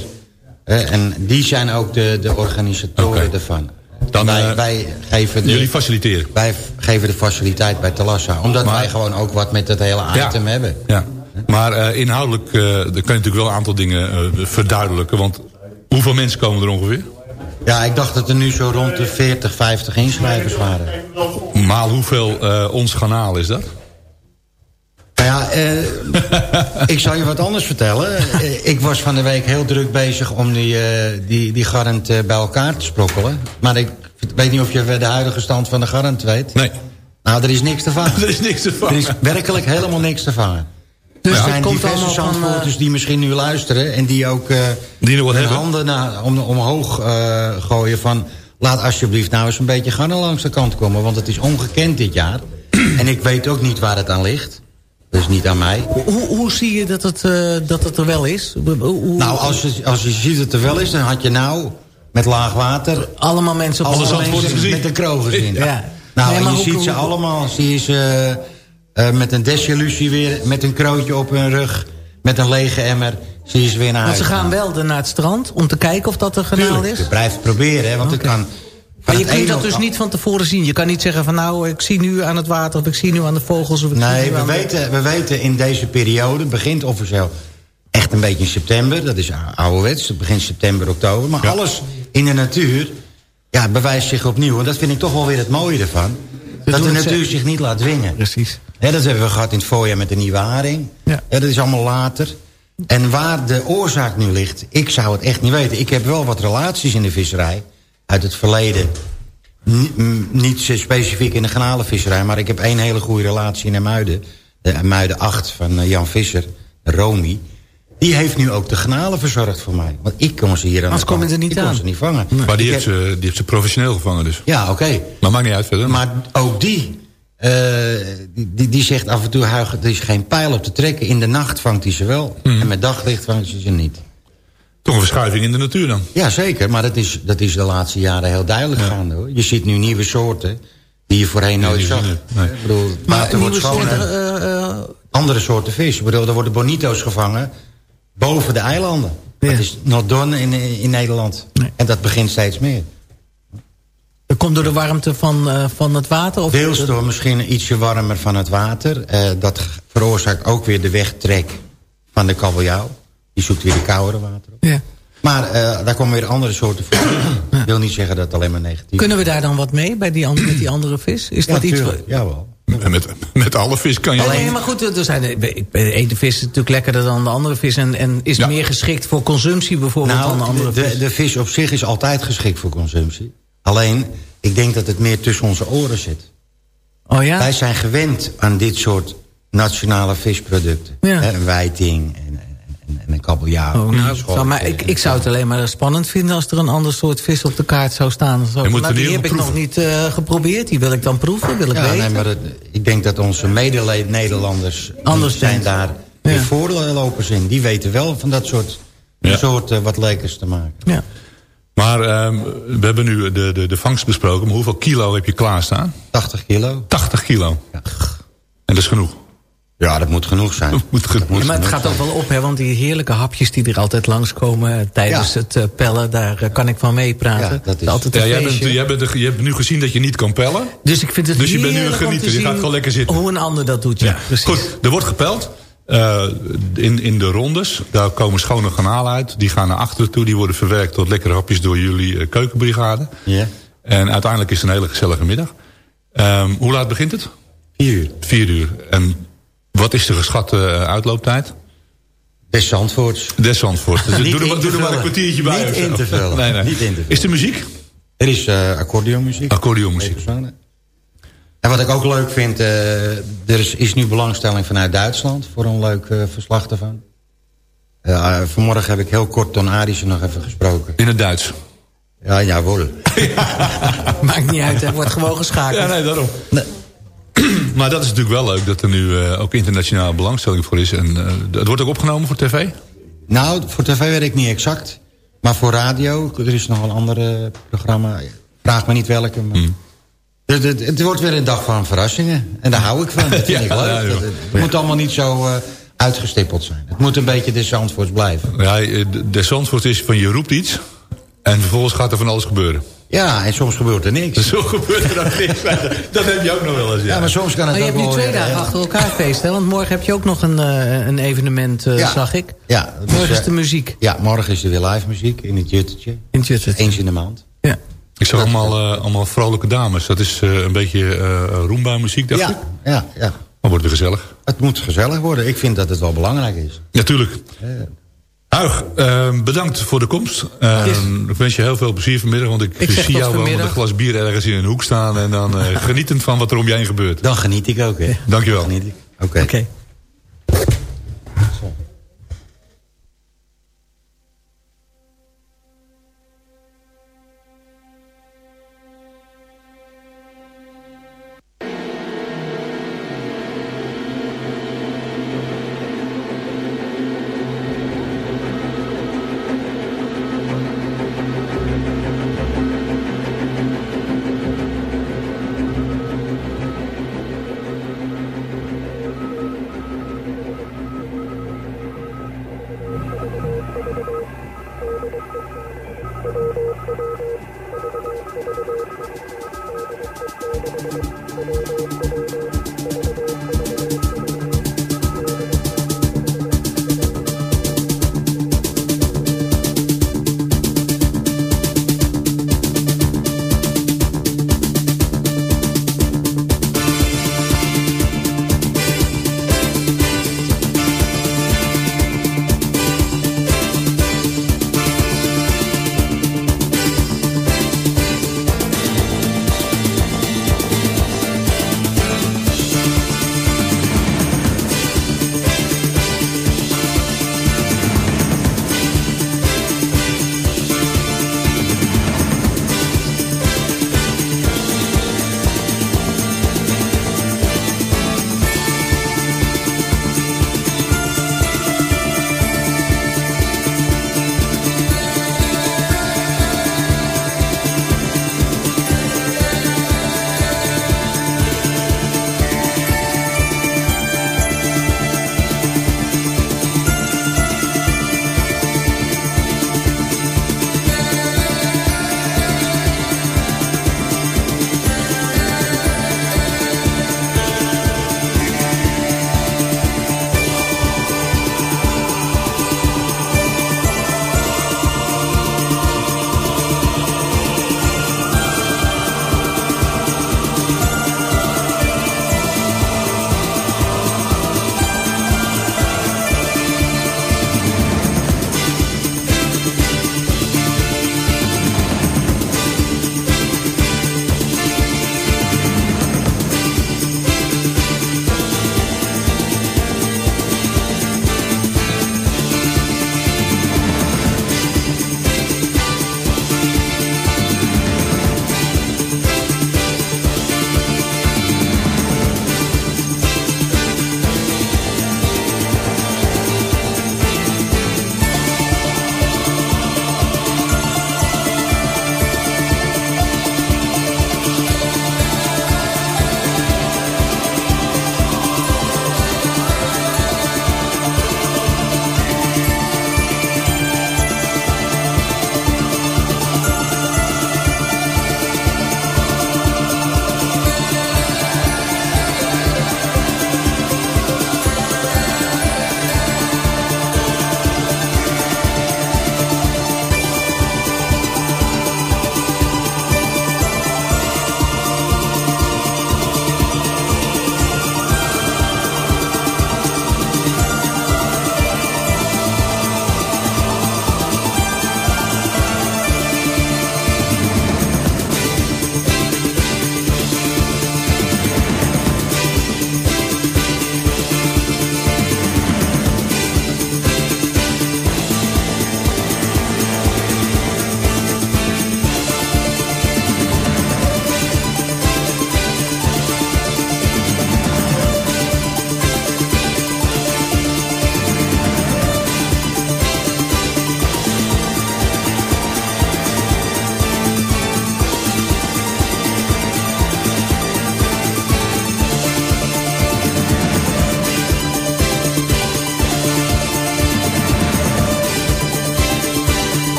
Hè, en die zijn ook de, de organisatoren ervan. Dan, wij, eh, wij, geven de, Jullie faciliteren? wij geven de faciliteit bij Talassa. Omdat wij gewoon ook wat met het hele item hebben. Ja. Maar eh, inhoudelijk eh, dan kan je natuurlijk wel een aantal dingen eh, verduidelijken. Want hoeveel mensen komen er ongeveer? Ja, ik dacht dat er nu zo rond de 40, 50 inschrijvers waren. Maal hoeveel eh, ons kanaal is dat? Nou ja, eh, ik zal je wat anders vertellen. Eh, ik was van de week heel druk bezig om die, eh, die, die garant bij elkaar te sprokkelen. Maar ik weet niet of je de huidige stand van de garant weet. Nee. Nou, er is niks te vangen. er is niks te vangen. Er is werkelijk helemaal niks te vangen. Dus er zijn komt diverse zandvoorters die misschien nu luisteren... en die ook eh Die hun hebben. handen naar, om, omhoog eh, gooien van... laat alsjeblieft nou eens een beetje garnen langs de kant komen... want het is ongekend dit jaar. en ik weet ook niet waar het aan ligt. Dus niet aan mij. Hoe, hoe zie je dat het, eh, dat het er wel is? Hoe- Nou, als je, als je ziet dat het er wel is... dan had je nou met laag water... allemaal mensen op alle mensen gezien. met een kroon gezien. Ja. Nou, Nee, en maar je ziet ze allemaal. Zie je ze eh, met een desillusie weer... met een krootje op hun rug... met een lege emmer... zie je ze weer naar huis ze gaan wel naar het strand om te kijken of dat kanaal Tuurlijk, is? je blijft proberen, hè, want het kan... Maar je kunt dat dus niet van tevoren zien. Je kan niet zeggen van nou, ik zie nu aan het water... of ik zie nu aan de vogels. Of ik zie Nee, nu we aan de- weten, we weten in deze periode, begint officieel echt een beetje in september. Dat is ouderwets, het begint september, oktober. Maar alles in de natuur ja, bewijst zich opnieuw. En dat vind ik toch wel weer het mooie ervan. dat de natuur zich niet laat dwingen. Precies. Dat hebben we gehad in het voorjaar met de nieuwe haring. Ja. Dat is allemaal later. En waar de oorzaak nu ligt, ik zou het echt niet weten. Ik heb wel wat relaties in de visserij uit het verleden. N- niet zo specifiek in de granalenvisserij... maar ik heb één hele goede relatie in de Muiden. De Muiden 8 van eh, Jan Visser, Romy. Die heeft nu ook de granalen verzorgd voor mij. Want ik kon ze hier aan Anders de kom je kant- er niet ik kon aan. ze niet vangen. Maar die Ik heeft, heb- ze, die heeft ze professioneel gevangen dus. Ja, oké. Maar maakt niet uit verder. Maar ook die, eh, die, die, zegt af en toe... Huig, er is geen pijl op te trekken. In de nacht vangt hij ze wel. Mhm. En met daglicht vangt hij ze niet. Toch een verschuiving in de natuur dan. Ja, zeker. Maar dat is, dat is de laatste jaren heel duidelijk gaande. Hoor. Je ziet nu nieuwe soorten die je voorheen nooit zag. nee. Ik bedoel, Maar water wordt soorten, eh, eh, Andere soorten vis. Ik bedoel, er worden bonito's gevangen boven de eilanden. Ja. Dat is not done in, in Nederland. Nee. En dat begint steeds meer. Dat komt door de warmte van, eh, van het water? Of Deels door misschien ietsje warmer van het water. Dat veroorzaakt ook weer de wegtrek van de kabeljauw. Die zoekt weer de koudere water op. Ja. Maar eh, daar komen weer andere soorten voor. Ik wil niet zeggen dat het alleen maar negatief is. Kunnen we daar dan wat mee bij die andere, met die andere vis? Is Ja, dat iets. Jawel. En met, met alle vis kan je... Alleen, nee, maar goed, er zijn, de vis is natuurlijk lekkerder dan de andere vis... en, en is meer geschikt voor consumptie bijvoorbeeld dan de Nou, andere de, vis. de, de vis op zich is altijd geschikt voor consumptie. Alleen, ik denk dat het meer tussen onze oren zit. Oh ja? Wij zijn gewend aan dit soort nationale visproducten. Ja. Hè, Een wijting en, en, en, en een kabeljauw. Oh, nou, maar ik, ik zou het alleen maar spannend vinden als er een ander soort vis op de kaart zou staan. Zo. Maar die heb ik nog niet eh, geprobeerd. Die wil ik dan proeven, wil ik Ja, weten. nee, maar het- ik denk dat onze mede-Nederlanders... Anders zijn daar weer voorlopers in. Die weten wel van dat soort, soort eh, wat lekkers te maken. Ja. Maar ehm, we hebben nu de, de, de vangst besproken. Maar hoeveel kilo heb je klaarstaan? 80 kilo. 80 kilo. En dat is genoeg. Ja, dat moet genoeg zijn. moet genoeg Ja, maar het gaat ook wel op, hè, want die heerlijke hapjes die er altijd langskomen eh, tijdens het eh, pellen, daar eh, kan ik van meepraten. Ja, dat is- altijd Ja, een jij, bent, feestje. jij bent, je hebt nu gezien dat je niet kan pellen. Dus ik vind het Dus je bent nu een genieter. Je gaat gewoon lekker zitten. Hoe een ander dat doet, ja. precies. Goed, er wordt gepeld. Eh, in, in de rondes, daar komen schone kanalen uit. Die gaan naar achteren toe. Die worden verwerkt tot lekkere hapjes door jullie keukenbrigade. Ja. En uiteindelijk is het een hele gezellige middag. Ehm, hoe laat begint het? Vier uur. Vier uur. En wat is de geschatte eh, uitlooptijd? Des Zandvoorts. Des Zandvoorts. Dus doe, er, maar- doe er een kwartiertje bij. Niet in te vullen. Nee, nee. Niet in te vullen. Is er muziek? Er is eh accordeonmuziek. Accordeonmuziek. En wat ik ook leuk vind, eh, er is, is nu belangstelling vanuit Duitsland voor een leuk verslag daarvan. Vanmorgen heb ik heel kort Ton Arissen nog even gesproken. In het Duits? Ja, jawohl. Maakt niet uit, er wordt gewoon geschakeld. Ja, nee, daarom. Maar dat is natuurlijk wel leuk dat er nu eh, ook internationale belangstelling voor is. En eh, het wordt ook opgenomen voor tv? Nou, voor tv weet ik niet exact. Maar voor radio, er is nog een ander programma. Vraag me niet welke. Maar... Hmm. Het, het- het wordt weer een dag van verrassingen. En daar hou ik van. Dat vind Ja, ik leuk. ja. Het, het moet allemaal niet zo eh, uitgestippeld zijn. Het moet een beetje de Zandvoorts blijven. Ja, de- is van je roept iets. En vervolgens gaat er van alles gebeuren. Ja, en soms gebeurt er niks. Zo gebeurt er dan niks. Dat heb je ook nog wel eens. Ja, Ja, maar soms kan Maar het je ook hebt nu twee dagen achter elkaar feest, hè? Want morgen heb je ook nog een, eh, een evenement, eh, Ja. zag ik. Ja, dat Morgen is eh, de muziek. Ja, morgen is er weer live muziek in het Juttetje. In het Juttetje. Eens in de maand. Ja. Ik zag allemaal, eh, allemaal vrolijke dames. Dat is eh, een beetje eh Roomba muziek, dacht ik. Ja, ja, ja. Dan wordt het gezellig. Het moet gezellig worden. Ik vind dat het wel belangrijk is. Natuurlijk. Huig, eh, bedankt voor de komst. Eh, Ik wens je heel veel plezier vanmiddag. Want ik, zie jou wel met een glas bier ergens in een hoek staan. En dan eh, genietend van wat er om je heen gebeurt. Dan geniet ik ook, hè. Dankjewel. Geniet ik. Oké. Oké. Ja,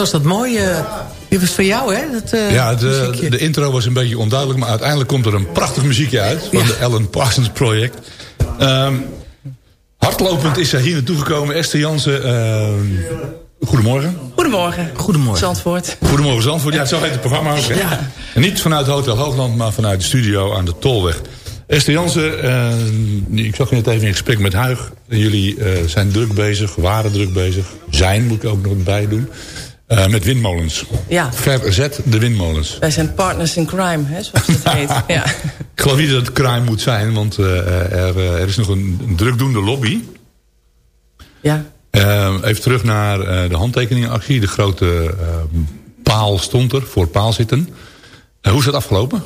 was dat mooi. eh, dit was voor jou, hè? Dat, eh, ja, de, de intro was een beetje onduidelijk... maar uiteindelijk komt er een prachtig muziekje uit... van de Ellen Parsons Project. Ehm, hardlopend is zij hier naartoe gekomen. Esther Jansen, ehm, goedemorgen. Goedemorgen. Goedemorgen. Zandvoort. Goedemorgen Zandvoort. Ja, zo heet het programma ook. hè? En niet vanuit Hotel Hoogland, maar vanuit de studio aan de Tolweg. Esther Jansen, eh, ik zag je net even in gesprek met Huig. Jullie eh, zijn druk bezig, waren druk bezig. Zijn, moet ik ook nog bij doen. Eh, met windmolens. Ja. Verzet de windmolens. Wij zijn partners in crime, hè, zoals het heet. Ja. Ik geloof niet dat het crime moet zijn, want eh, er, eh, er is nog een, een drukdoende lobby. Ja. Even terug naar de handtekeningenactie. De grote paal stond er, voor paal zitten. Hoe is dat afgelopen?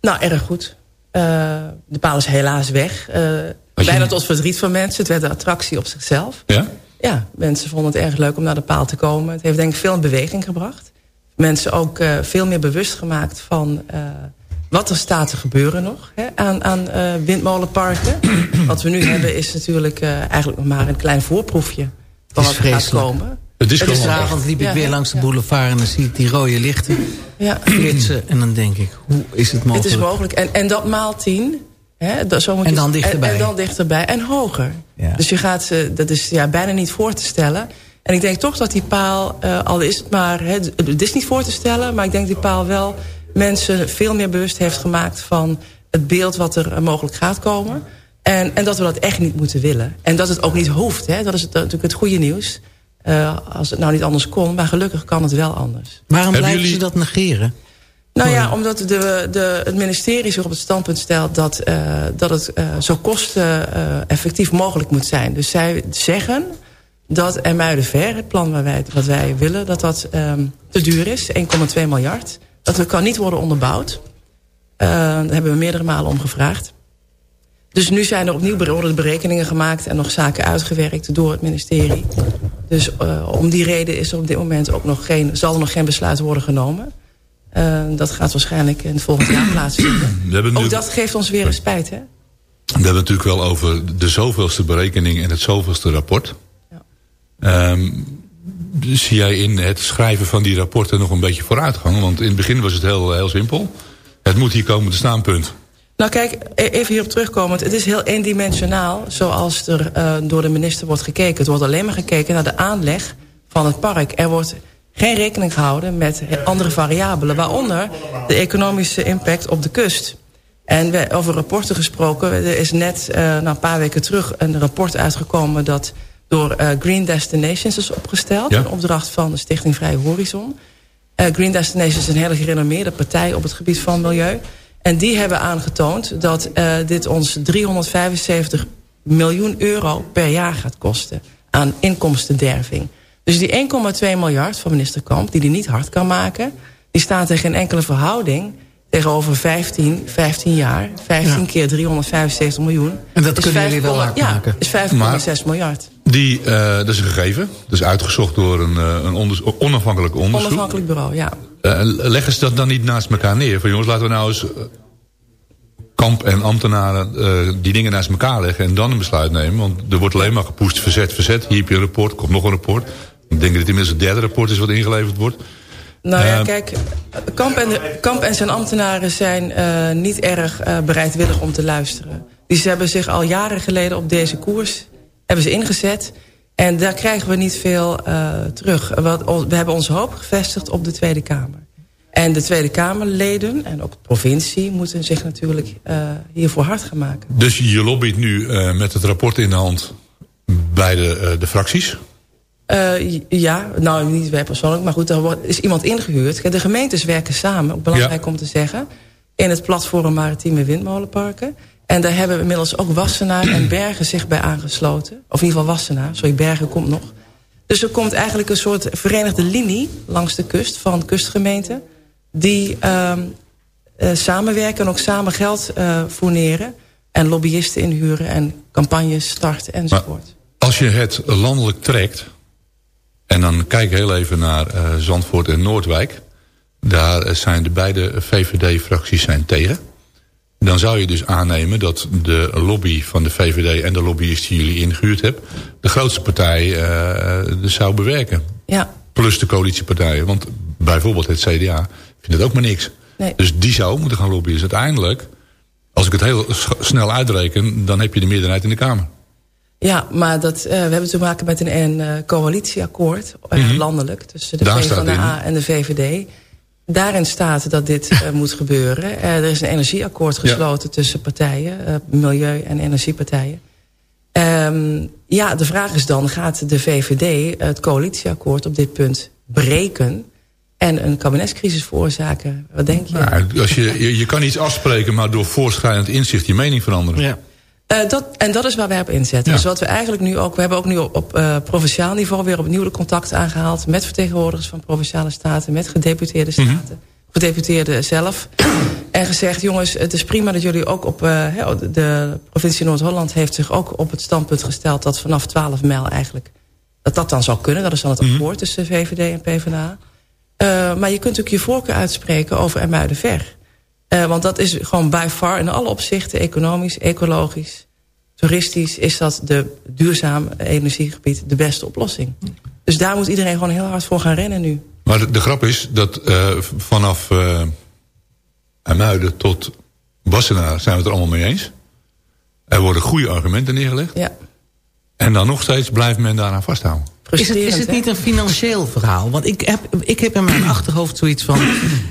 Nou, erg goed. De paal is helaas weg. Bijna tot verdriet van mensen. Het werd een attractie op zichzelf. Ja? Ja, mensen vonden het erg leuk om naar de paal te komen. Het heeft denk ik veel in beweging gebracht. Mensen ook eh, veel meer bewust gemaakt van eh, wat er staat te gebeuren nog hè, aan, aan eh, windmolenparken. wat we nu hebben is natuurlijk eh, eigenlijk nog maar een klein voorproefje van wat er gaat komen. Het is Gisteravond liep ik Ja, weer langs de boulevard en dan zie ik die rode lichten Ja. flitsen. En dan denk ik, hoe is het mogelijk? Het is mogelijk. En, en dat maal tien. Hè, dat, zo moet En je- dan dichterbij. En, en dan dichterbij. En hoger. Ja. Dus je gaat, eh, dat is ja, bijna niet voor te stellen. En ik denk toch dat die paal, eh, al is het maar... Hè, het is niet voor te stellen, maar ik denk die paal wel... mensen veel meer bewust heeft gemaakt van het beeld wat er eh, mogelijk gaat komen. En, en dat we dat echt niet moeten willen. En dat het ook niet hoeft. Hè. Dat is het, natuurlijk het goede nieuws. Eh, als het nou niet anders kon. Maar gelukkig kan het wel anders. Waarom Hebben blijven jullie- ze dat negeren? Nou ja, omdat de, de, het ministerie zich op het standpunt stelt... dat, eh, dat het eh, zo kosteneffectief mogelijk moet zijn. Dus zij zeggen dat Ermuidenver, het plan waar wij, wat wij willen... dat dat ehm, te duur is, 1,2 miljard. Dat het kan niet worden onderbouwd. Eh, daar hebben we meerdere malen om gevraagd. Dus nu zijn er opnieuw berekeningen gemaakt... en nog zaken uitgewerkt door het ministerie. Dus om die reden is er op dit moment ook nog geen, zal er nog geen besluit worden genomen... Uh, dat gaat waarschijnlijk in het volgend jaar plaatsvinden. Ook dat geeft ons weer een spijt, hè? we hebben het natuurlijk wel over de zoveelste berekening en het zoveelste rapport. Ehm, zie jij in het schrijven van die rapporten nog een beetje vooruitgang? Want in het begin was het heel, heel simpel. Het moet hier komen te staan, punt. Nou kijk, e- even hierop terugkomend. Het is heel eendimensionaal zoals er uh, door de minister wordt gekeken. Het wordt alleen maar gekeken naar de aanleg van het park. Er wordt geen rekening gehouden met andere variabelen. Waaronder de economische impact op de kust. En we, over rapporten gesproken. Er is net uh, nou, een paar weken terug een rapport uitgekomen... dat door uh, Green Destinations is opgesteld. Ja. Een opdracht van de Stichting Vrije Horizon. Uh, Green Destinations is een hele gerenommeerde partij op het gebied van milieu. En die hebben aangetoond dat dit ons 375 miljoen euro per jaar gaat kosten... aan inkomstenderving. Dus die 1,2 miljard van minister Kamp, die die niet hard kan maken... die staat in geen enkele verhouding tegenover 15, 15 jaar. 15 ja. keer 375 miljoen. En dat kunnen jullie wel hard ja, maken? is 5,6 miljard. Die, uh, dat is een gegeven. Dat is uitgezocht door een, uh, een onafhankelijk onderzoek. Onafhankelijk bureau, ja. Uh, leggen ze dat dan niet naast elkaar neer? Van jongens, laten we nou eens kamp en ambtenaren uh, die dingen naast elkaar leggen... en dan een besluit nemen. Want er wordt alleen maar gepoest, verzet, verzet. Hier heb je een rapport, komt nog een rapport. Ik denk dat het inmiddels het derde rapport is wat ingeleverd wordt. Nou ja, uh, kijk, Kamp en, de, Kamp en zijn ambtenaren zijn uh, niet erg uh, bereidwillig om te luisteren. Die ze hebben zich al jaren geleden op deze koers hebben ze ingezet. En daar krijgen we niet veel terug. We hebben onze hoop gevestigd op de Tweede Kamer. En de Tweede Kamerleden en ook de provincie moeten zich natuurlijk hiervoor hard gaan maken. Dus je lobbyt nu met het rapport in de hand bij de, de fracties? Uh, ja, nou niet wij persoonlijk, maar goed, er wordt, is iemand ingehuurd. De gemeentes werken samen, ook belangrijk ja. om te zeggen... in het platform Maritieme Windmolenparken. En daar hebben inmiddels ook Wassenaar en Bergen zich bij aangesloten. Of in ieder geval Wassenaar, sorry, Bergen komt nog. Dus er komt eigenlijk een soort verenigde linie langs de kust van kustgemeenten... die uh, uh, samenwerken en ook samen geld uh, fourneren... en lobbyisten inhuren en campagnes starten enzovoort. Maar als je het landelijk trekt... En dan kijk heel even naar uh, Zandvoort en Noordwijk. Daar zijn de beide VVD-fracties zijn tegen. Dan zou je dus aannemen dat de lobby van de VVD... en de lobbyist die jullie ingehuurd hebben... de grootste partij uh, zou bewerken. Ja. Plus de coalitiepartijen. Want bijvoorbeeld het CDA vindt het ook maar niks. Nee. Dus die zou moeten gaan lobbyen. Dus uiteindelijk, als ik het heel snel uitreken... dan heb je de meerderheid in de Kamer. Ja, maar dat, eh, we hebben te maken met een, een eh, coalitieakkoord, eh, Mhm. landelijk, tussen de Daar PvdA en de VVD. Daarin staat dat dit eh, moet gebeuren. Eh, er is een energieakkoord gesloten tussen partijen, eh, milieu- en energiepartijen. Ehm, ja, de vraag is dan, gaat de VVD het coalitieakkoord op dit punt breken... en een kabinetscrisis veroorzaken? Wat denk je? Ja, als je, je, je kan iets afspreken, maar door voorschrijdend inzicht je mening veranderen. Eh, dat, en dat is waar wij op inzetten. Ja. Dus wat we eigenlijk nu ook... We hebben ook nu op, op eh, provinciaal niveau weer opnieuw de contact aangehaald... met vertegenwoordigers van provinciale staten... met gedeputeerde Mhm. staten, gedeputeerden zelf. en gezegd, jongens, het is prima dat jullie ook op... eh, de provincie Noord-Holland heeft zich ook op het standpunt gesteld... dat vanaf 12 mijl eigenlijk... dat dat dan zou kunnen. Dat is dan het akkoord tussen VVD en PvdA. Maar je kunt natuurlijk je voorkeur uitspreken over Ermuidenver. Eh want dat is gewoon by far in alle opzichten... economisch, ecologisch, toeristisch... is dat de duurzaam energiegebied de beste oplossing. Dus daar moet iedereen gewoon heel hard voor gaan rennen nu. Maar de, de grap is dat eh, vanaf eh Muiden tot Wassenaar zijn we het er allemaal mee eens. Er worden goede argumenten neergelegd. Ja. En dan nog steeds blijft men daaraan vasthouden. Is het, is het niet een financieel verhaal? Want ik heb, ik heb in mijn achterhoofd zoiets van...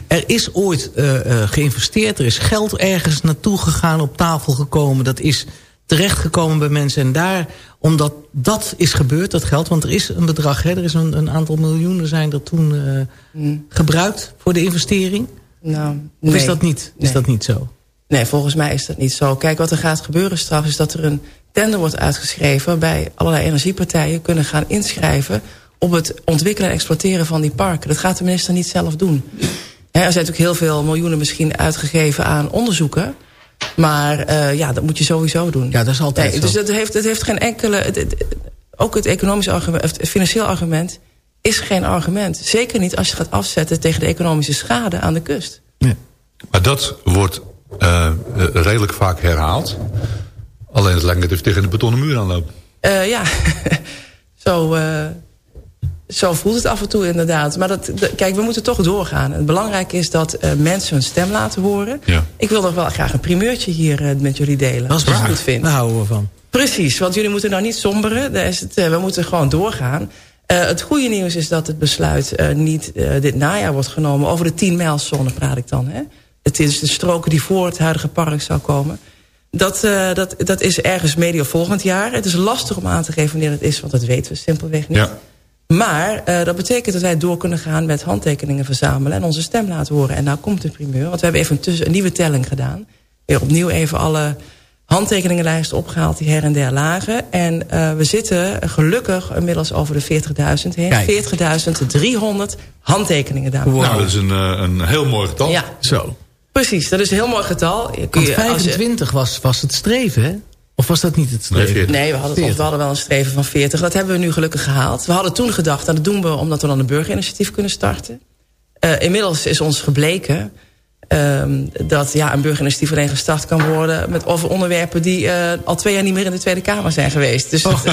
er is ooit eh, eh, geïnvesteerd, er is geld ergens naartoe gegaan... op tafel gekomen, dat is terechtgekomen bij mensen. En daar, omdat dat is gebeurd, dat geld... want er is een bedrag, hè, er is een, een aantal miljoenen zijn er toen eh, gebruikt... voor de investering? Nou, Of is nee. dat niet, is Nee. dat niet zo? Nee, volgens mij is dat niet zo. Kijk, wat er gaat gebeuren straks is dat er een tender wordt uitgeschreven... waarbij allerlei energiepartijen kunnen gaan inschrijven... op het ontwikkelen en exploiteren van die parken. Dat gaat de minister niet zelf doen. Hè, er zijn natuurlijk heel veel miljoenen misschien uitgegeven aan onderzoeken... Maar eh, ja, dat moet je sowieso doen. Ja, dat is altijd Nee, zo. Dus dat heeft, dat heeft geen enkele... het- het- ook het economisch argument, of het financieel argument... is geen argument. Zeker niet als je gaat afzetten tegen de economische schade aan de kust. Maar dat wordt eh, eh, redelijk vaak herhaald. Alleen het lijkt net of je tegen de betonnen muur aanloopt. Eh, ja, zo, eh, zo voelt het af en toe inderdaad. Maar dat, kijk, we moeten toch doorgaan. Het belangrijke is dat eh, mensen hun stem laten horen. Ja. Ik wil nog wel graag een primeurtje hier met jullie delen. Als je het goed vindt. Daar houden we van. Precies, want jullie moeten nou niet somberen. Is het, eh, we moeten gewoon doorgaan. Eh, het goede nieuws is dat het besluit eh, niet eh, dit najaar wordt genomen. Over de 10 mijlzone praat ik dan. Hè? Het is de stroken die voor het huidige park zou komen. Dat, eh, dat, dat is ergens medio volgend jaar. Het is lastig om aan te geven wanneer het is, want dat weten we simpelweg niet. Ja. Maar eh, dat betekent dat wij door kunnen gaan met handtekeningen verzamelen... en onze stem laten horen. En nou komt de primeur, want we hebben even een, tussen, een nieuwe telling gedaan. Weer opnieuw even alle handtekeningenlijsten opgehaald die her en der lagen. En eh, we zitten gelukkig inmiddels over de 40.000 heen. 40.300 handtekeningen, en Nou, dat is een, een heel mooi getal. Ja. Zo. Precies, dat is een heel mooi getal. Je- kun Want je- als je- 25 was, was het streven, hè? Of was dat niet het streven? Nee, we hadden, het- we hadden wel een streven van 40. Dat hebben we nu gelukkig gehaald. We hadden toen gedacht, nou, dat doen we omdat we dan een burgerinitiatief kunnen starten. Eh, inmiddels is ons gebleken ehm, dat ja, een burgerinitiatief alleen gestart kan worden... Met over onderwerpen die eh, al twee jaar niet meer in de Tweede Kamer zijn geweest. Dus Oh.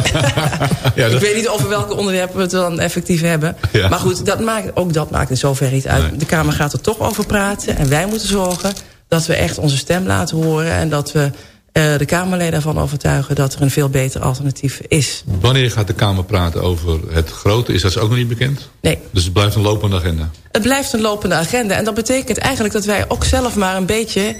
Ja, ik dat- weet niet over welke onderwerpen we het dan effectief hebben. Ja. Maar goed, dat maakt, ook dat maakt in zoverre niet uit. De Kamer gaat er toch over praten. En wij moeten zorgen dat we echt onze stem laten horen... en dat we de Kamerleden ervan overtuigen... dat er een veel beter alternatief is. Wanneer gaat de Kamer praten over het grote? Is dat ook nog niet bekend? Nee. Dus het blijft een lopende agenda. Het blijft een lopende agenda. En dat betekent eigenlijk dat wij ook zelf maar een beetje...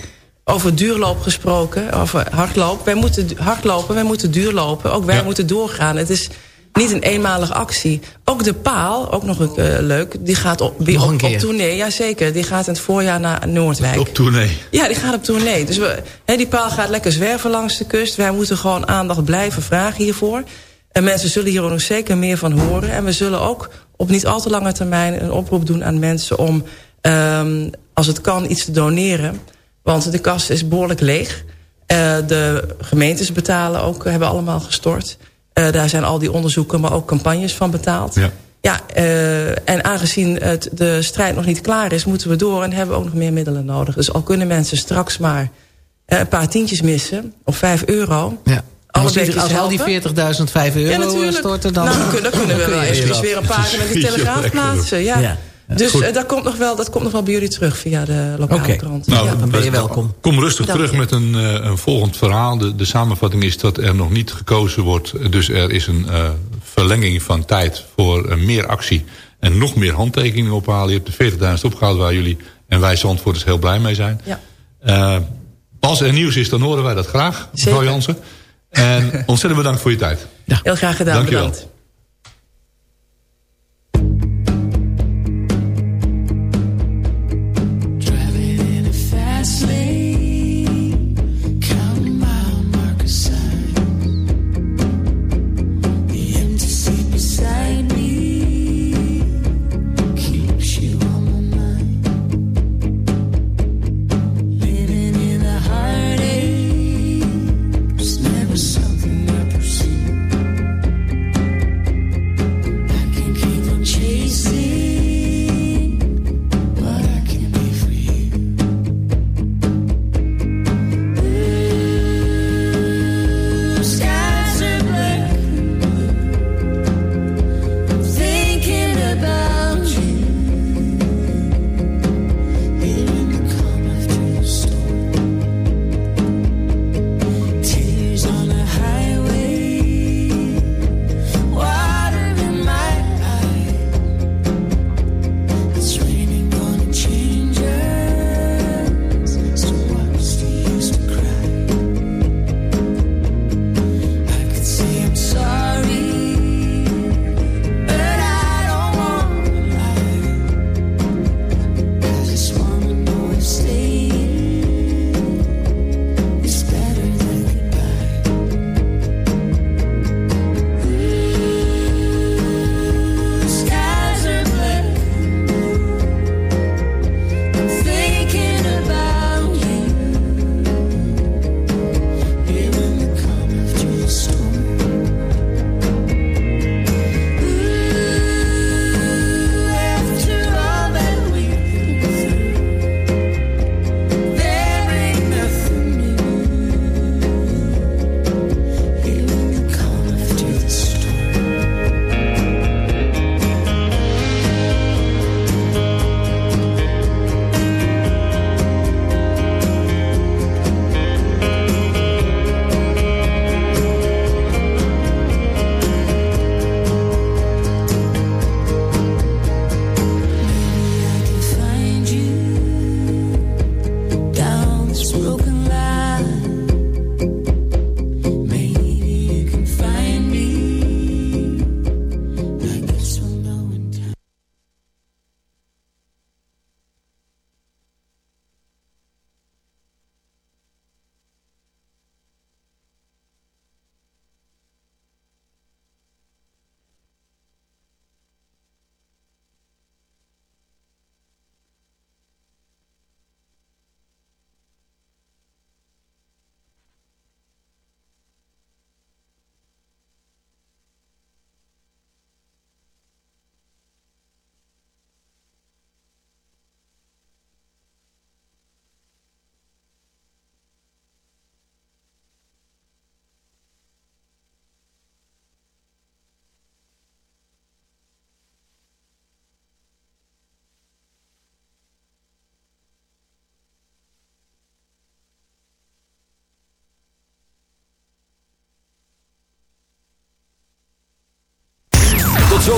over duurloop gesproken, over hardloop. Wij moeten hardlopen, wij moeten duurlopen. Ook wij moeten doorgaan. Het is niet een eenmalige actie. Ook de paal, ook nog een, eh, leuk, die gaat op, op, op keer. tournee. Jazeker, die gaat in het voorjaar naar Noordwijk. Op tournee. Ja, die gaat op tournee. Dus we, die paal gaat lekker zwerven langs de kust. Wij moeten gewoon aandacht blijven vragen hiervoor. En mensen zullen hier ook nog zeker meer van horen. En we zullen ook op niet al te lange termijn een oproep doen aan mensen... om, ehm, als het kan, iets te doneren. Want de kast is behoorlijk leeg. Eh, de gemeentes betalen ook, hebben allemaal gestort. Eh, daar zijn al die onderzoeken, maar ook campagnes van betaald. Ja. Ja, eh, en aangezien het, de strijd nog niet klaar is, moeten we door en hebben we ook nog meer middelen nodig. Dus al kunnen mensen straks maar eh, een paar tientjes missen, of vijf euro. Ja. Als die, al die helpen. 40.000 5 euro Ja, natuurlijk. storten... dan, Nou, dan kunnen, dan kunnen we wel eens weer een pagina in de Telegraaf plaatsen. Ja. Ja. Dus eh, dat, komt nog wel, dat komt nog wel bij jullie terug via de lokale krant. Nou, ja. Dan ben je welkom. Kom rustig Dank terug je. met een, eh, een volgend verhaal. De, de samenvatting is dat er nog niet gekozen wordt. Dus er is een eh, verlenging van tijd voor meer actie. En nog meer handtekeningen ophalen. Je hebt de 40.000 opgehaald waar jullie en wij Zandvoorters heel blij mee zijn. Ja. Eh, als er nieuws is, dan horen wij dat graag. Mevrouw. Jansen. En ontzettend bedankt voor je tijd. Heel graag gedaan, Dank bedankt.